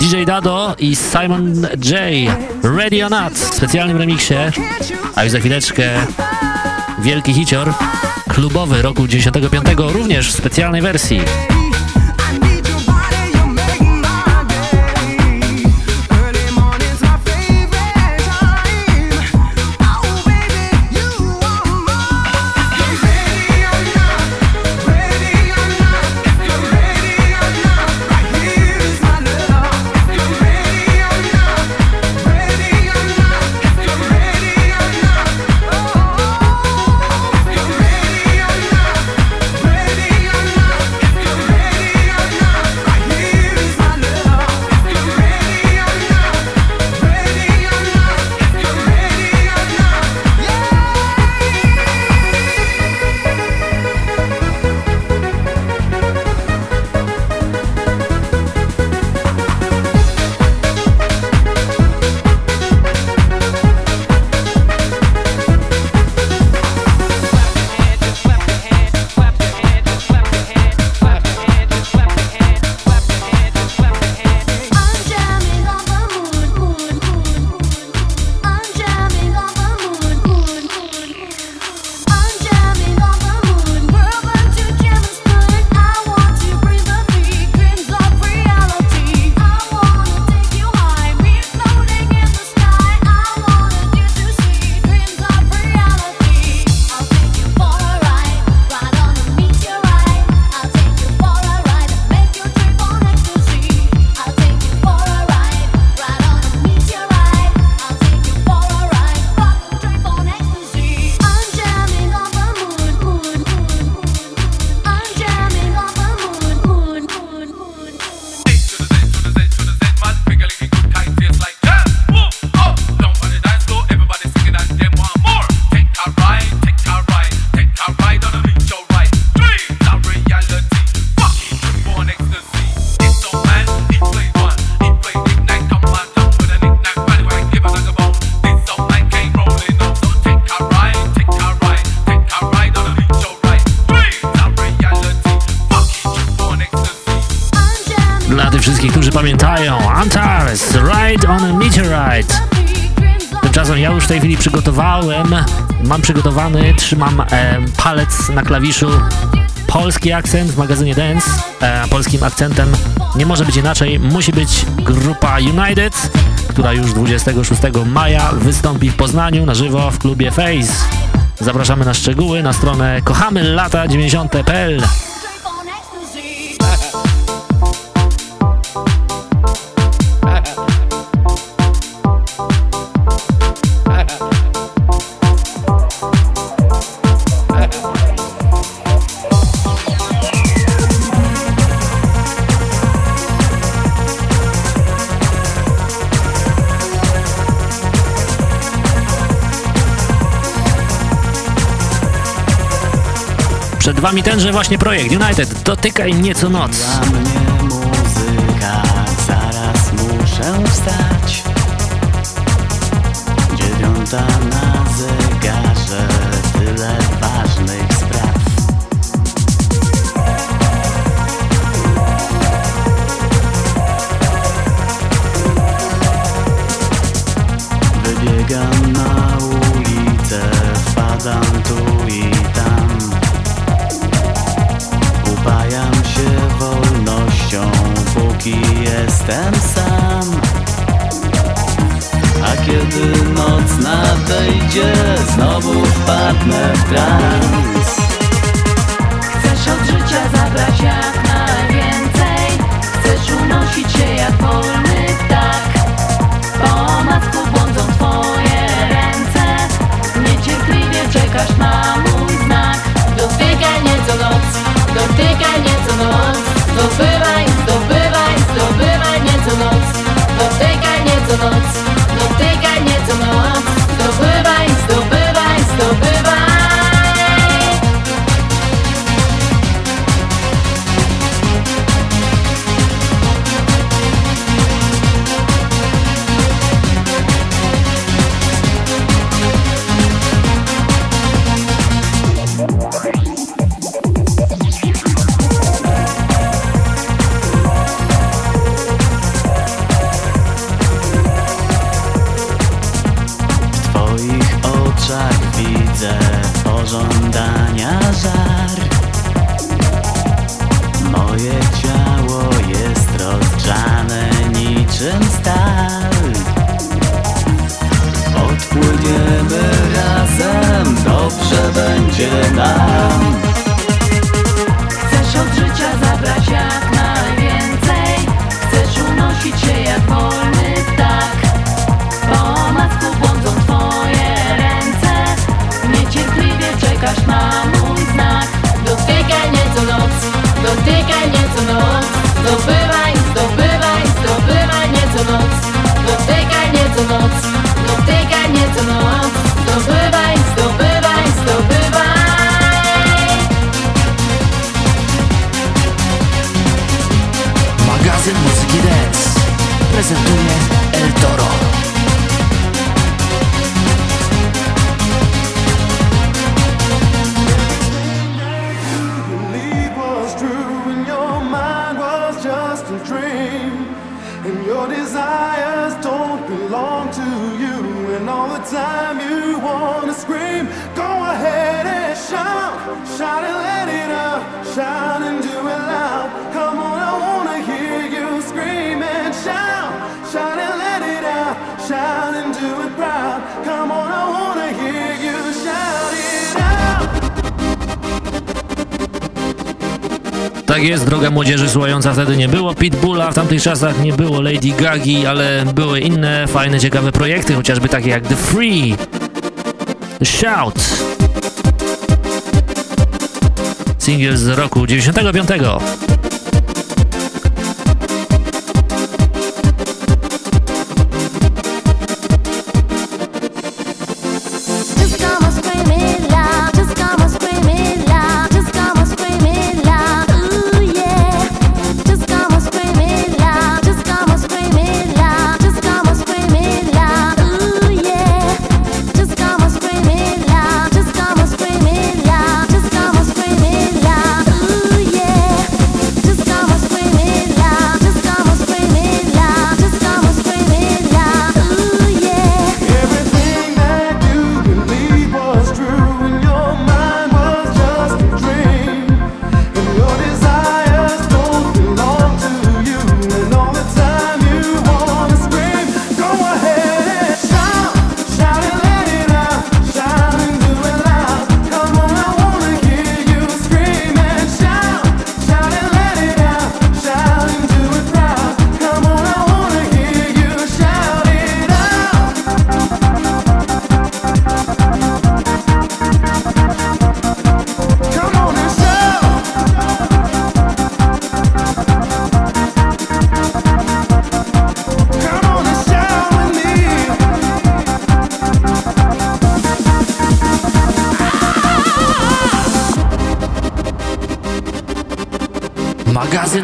DJ Dado i Simon J. Ready or Not w specjalnym remiksie, a już za chwileczkę wielki hicior klubowy roku 95 również w specjalnej wersji. przygotowałem, mam przygotowany, trzymam e, palec na klawiszu polski akcent w magazynie Dance. E, polskim akcentem nie może być inaczej, musi być grupa United, która już 26 maja wystąpi w Poznaniu na żywo w klubie Face. Zapraszamy na szczegóły na stronę kochamylata90.pl. Przed Wami tenże właśnie projekt United. Dotykaj mnie co noc. Dla mnie muzyka, zaraz muszę wstać. Dziewiąta na młodzieży słuchająca wtedy nie było. Pitbulla, w tamtych czasach nie było Lady Gagi, ale były inne fajne, ciekawe projekty, chociażby takie jak The Free, Shout, singiel z roku 95.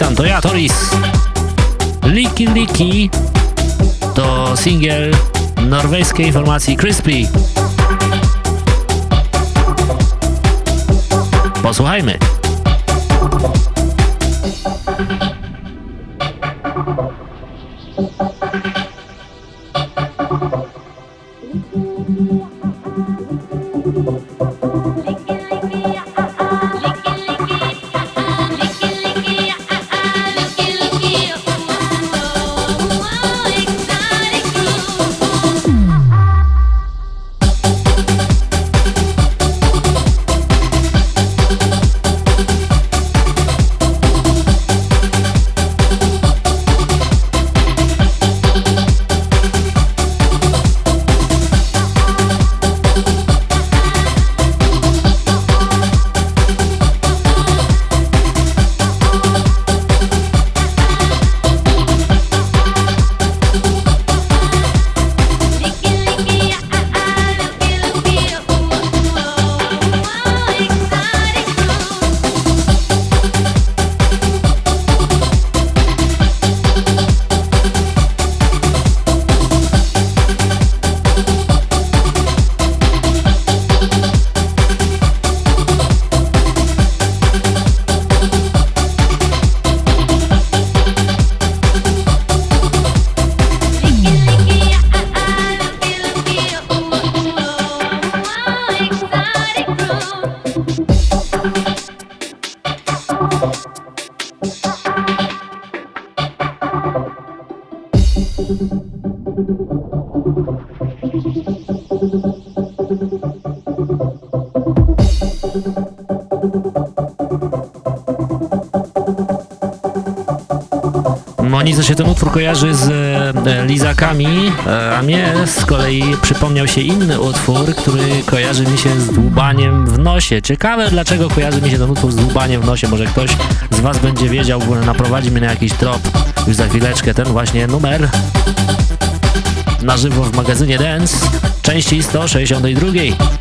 Witam, to ja, Toris. Liki Liki to singiel norweskiej formacji Crispy. Się ten utwór kojarzy z e, lizakami, e, a mnie z kolei przypomniał się inny utwór, który kojarzy mi się z dłubaniem w nosie. Ciekawe, dlaczego kojarzy mi się ten utwór z dłubaniem w nosie. Może ktoś z Was będzie wiedział, naprowadzi mnie na jakiś trop już za chwileczkę. Ten właśnie numer na żywo w magazynie Dance, części 162.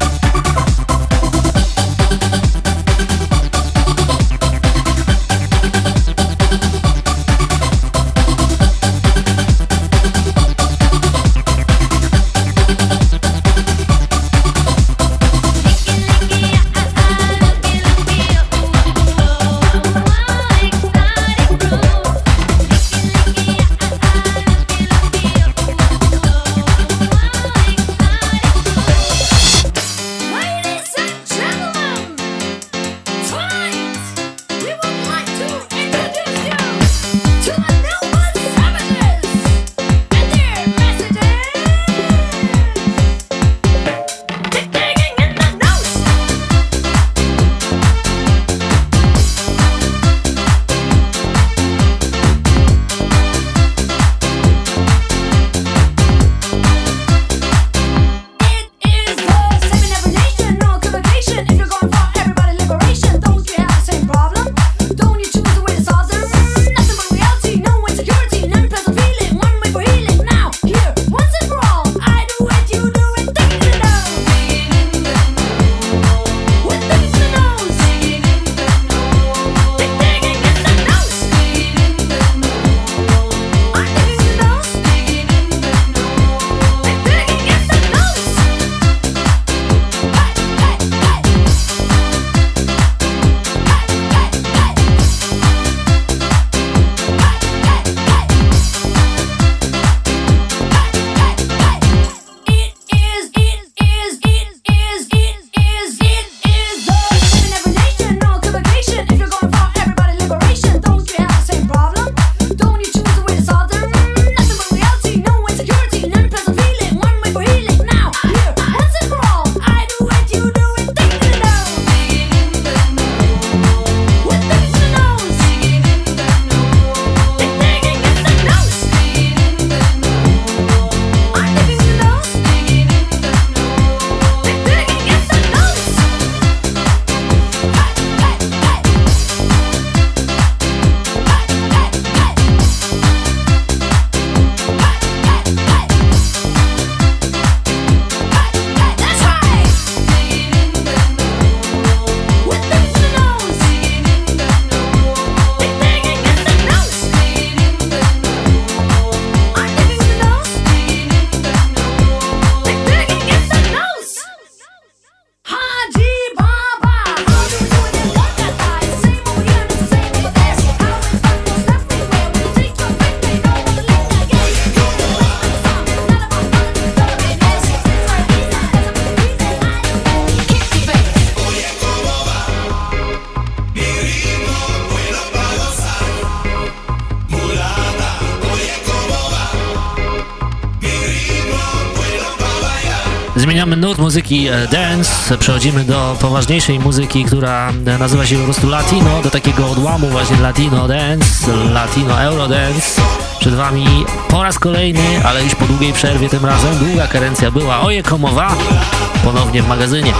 Nut muzyki e, dance, przechodzimy do poważniejszej muzyki, która e, nazywa się po prostu latino, do takiego odłamu właśnie latino dance, latino euro dance. Przed wami po raz kolejny, ale już po długiej przerwie tym razem, długa karencja była Oje Komowa, ponownie w magazynie.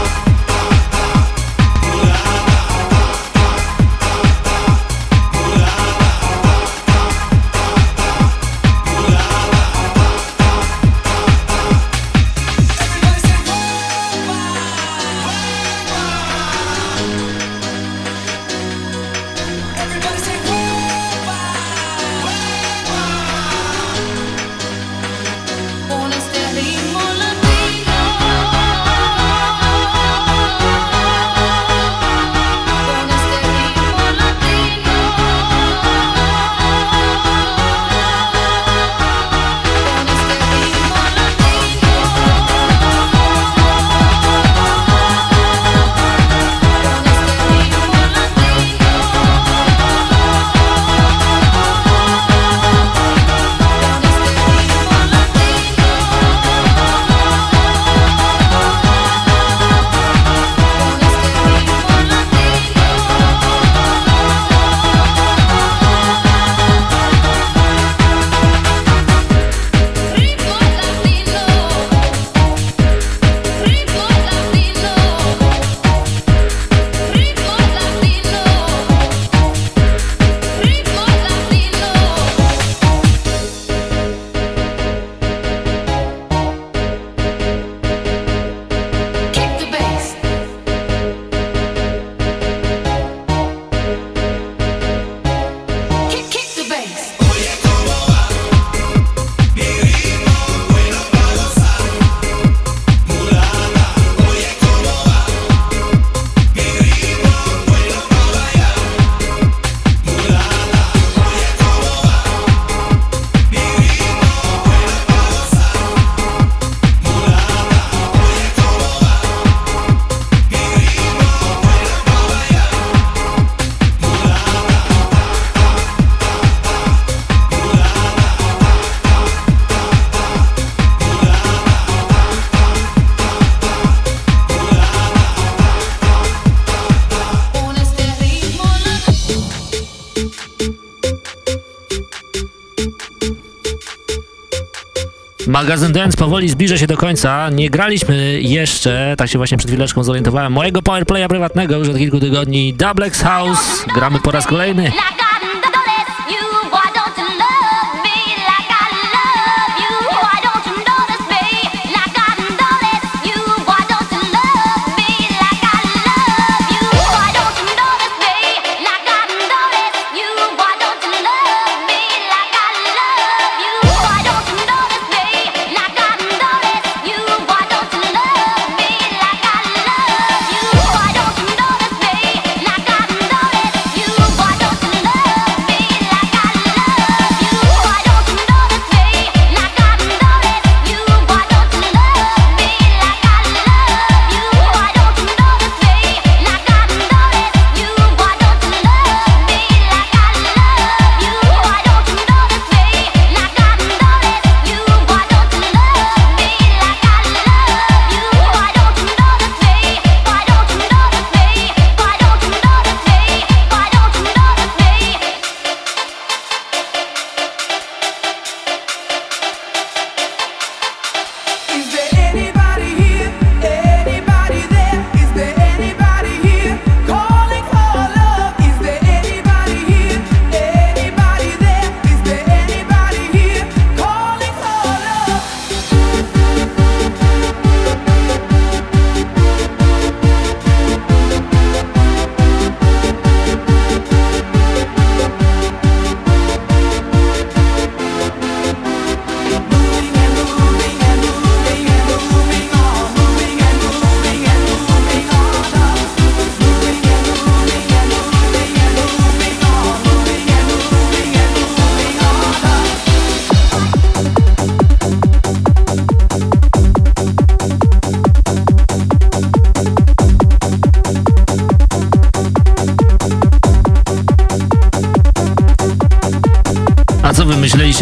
Magazyn Dance powoli zbliża się do końca. Nie graliśmy jeszcze, tak się właśnie przed chwileczką zorientowałem, mojego powerplaya prywatnego już od kilku tygodni. Double House. Gramy po raz kolejny.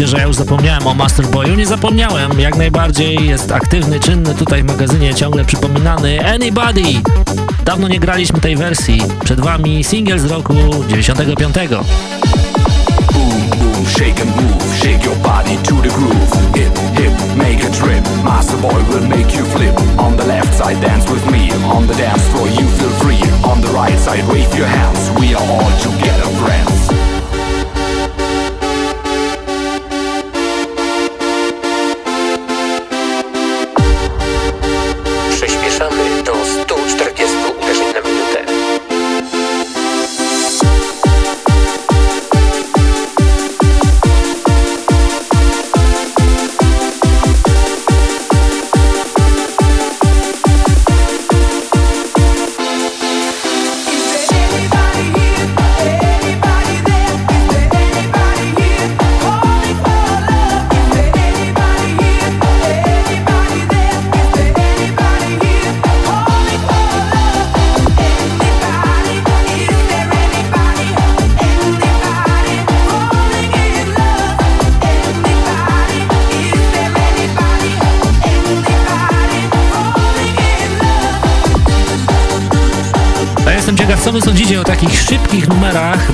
Myśleliście, że ja już zapomniałem o Masterboyu. Nie zapomniałem, jak najbardziej jest aktywny, czynny tutaj w magazynie, ciągle przypominany Anybody. Dawno nie graliśmy tej wersji. Przed wami singiel z roku 95. shake and move, shake your body to the groove. Hip, hip, make a trip. Master boy will make you flip. On the left side, dance with me. On the dance floor, you feel free. On the right side, wave your hands. We are all together friends.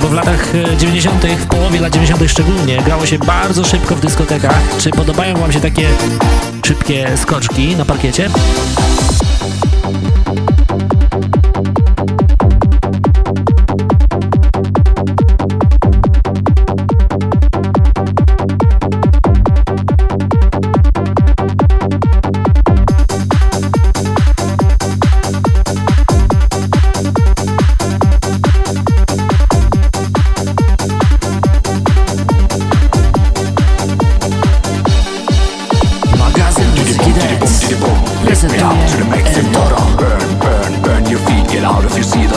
Bo w latach e, 90., w połowie lat 90. szczególnie, grało się bardzo szybko w dyskotekach. Czy podobają wam się takie szybkie skoczki na parkiecie?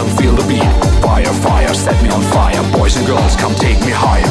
Feel the beat. Fire, fire, set me on fire. Boys and girls, come take me higher.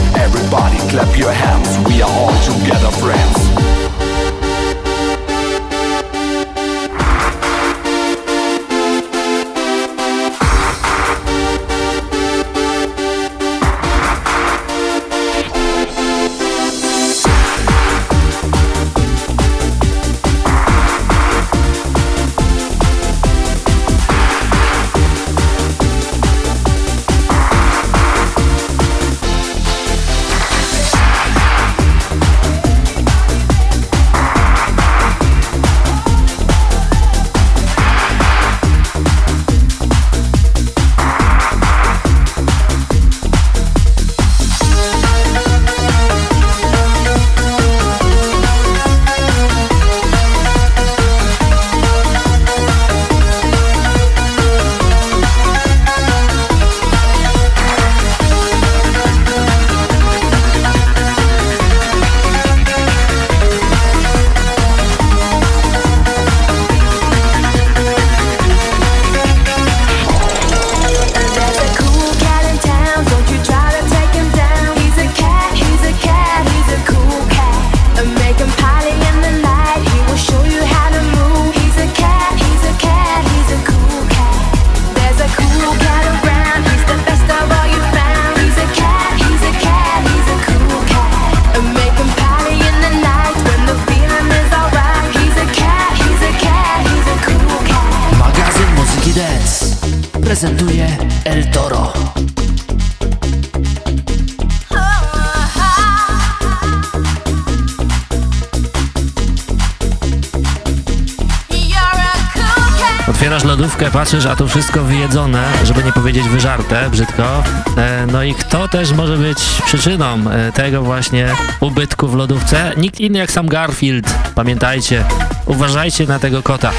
Patrzysz, a tu wszystko wyjedzone, żeby nie powiedzieć wyżarte, brzydko. E, no i kto też może być przyczyną e, tego właśnie ubytku w lodówce? Nikt inny jak sam Garfield. Pamiętajcie, uważajcie na tego kota.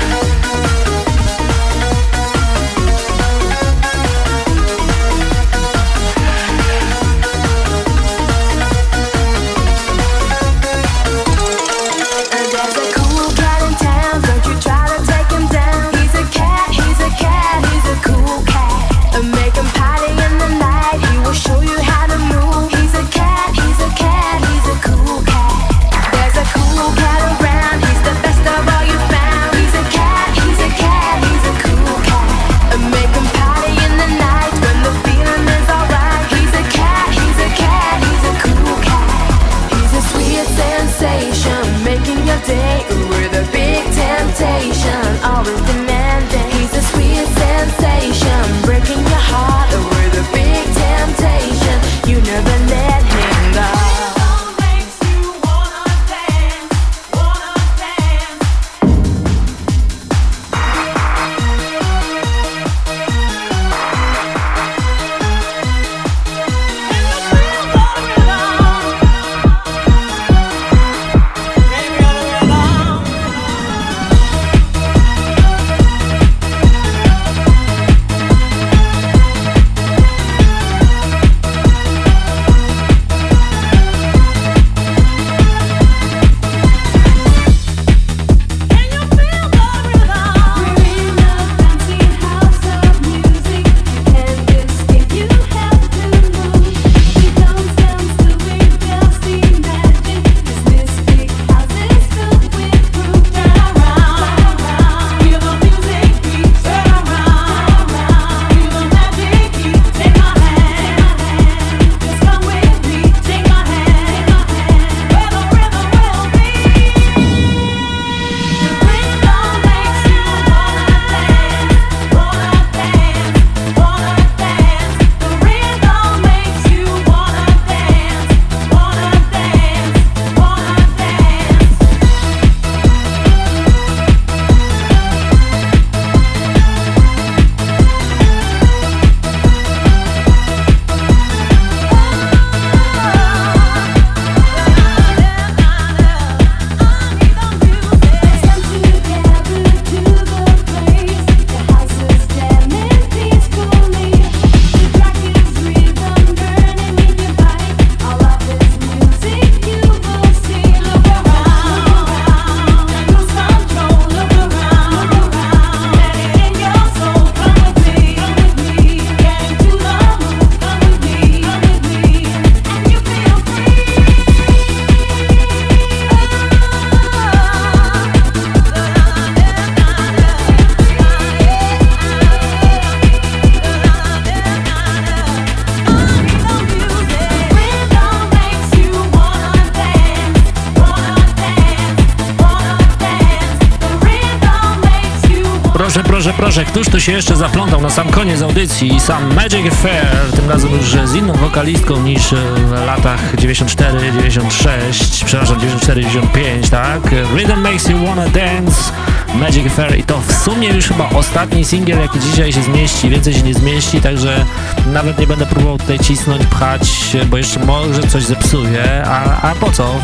Tu się jeszcze zaplątał na sam koniec audycji? Sam Magic Affair, tym razem już z inną wokalistką niż w latach 94, 96, przepraszam, 94, 95, tak? Rhythm Makes You Wanna Dance, Magic Affair i to w sumie już chyba ostatni singiel, jaki dzisiaj się zmieści, więcej się nie zmieści, także nawet nie będę próbował tutaj cisnąć, pchać, bo jeszcze może coś zepsuje, a, a po co?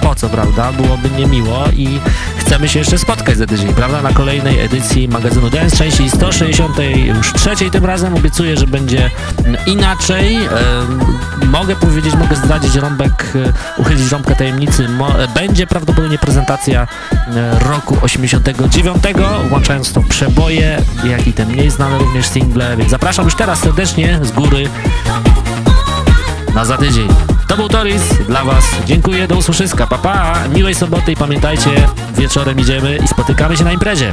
Po co, prawda? Byłoby niemiło i chcemy się jeszcze spotkać za tydzień, prawda? Na kolejnej edycji magazynu Dance, części 160, już trzeciej tym razem. Obiecuję, że będzie inaczej. E, mogę powiedzieć, mogę zdradzić rąbek, e, uchylić rąbkę tajemnicy. Mo będzie prawdopodobnie prezentacja e, roku 89, włączając to przeboje, jak i te mniej znane również single, więc zapraszam już teraz serdecznie z góry na za tydzień. To był Toris dla Was. Dziękuję, do usłyszyska. Pa, pa. Miłej soboty i pamiętajcie, wieczorem idziemy i spotykamy się na imprezie.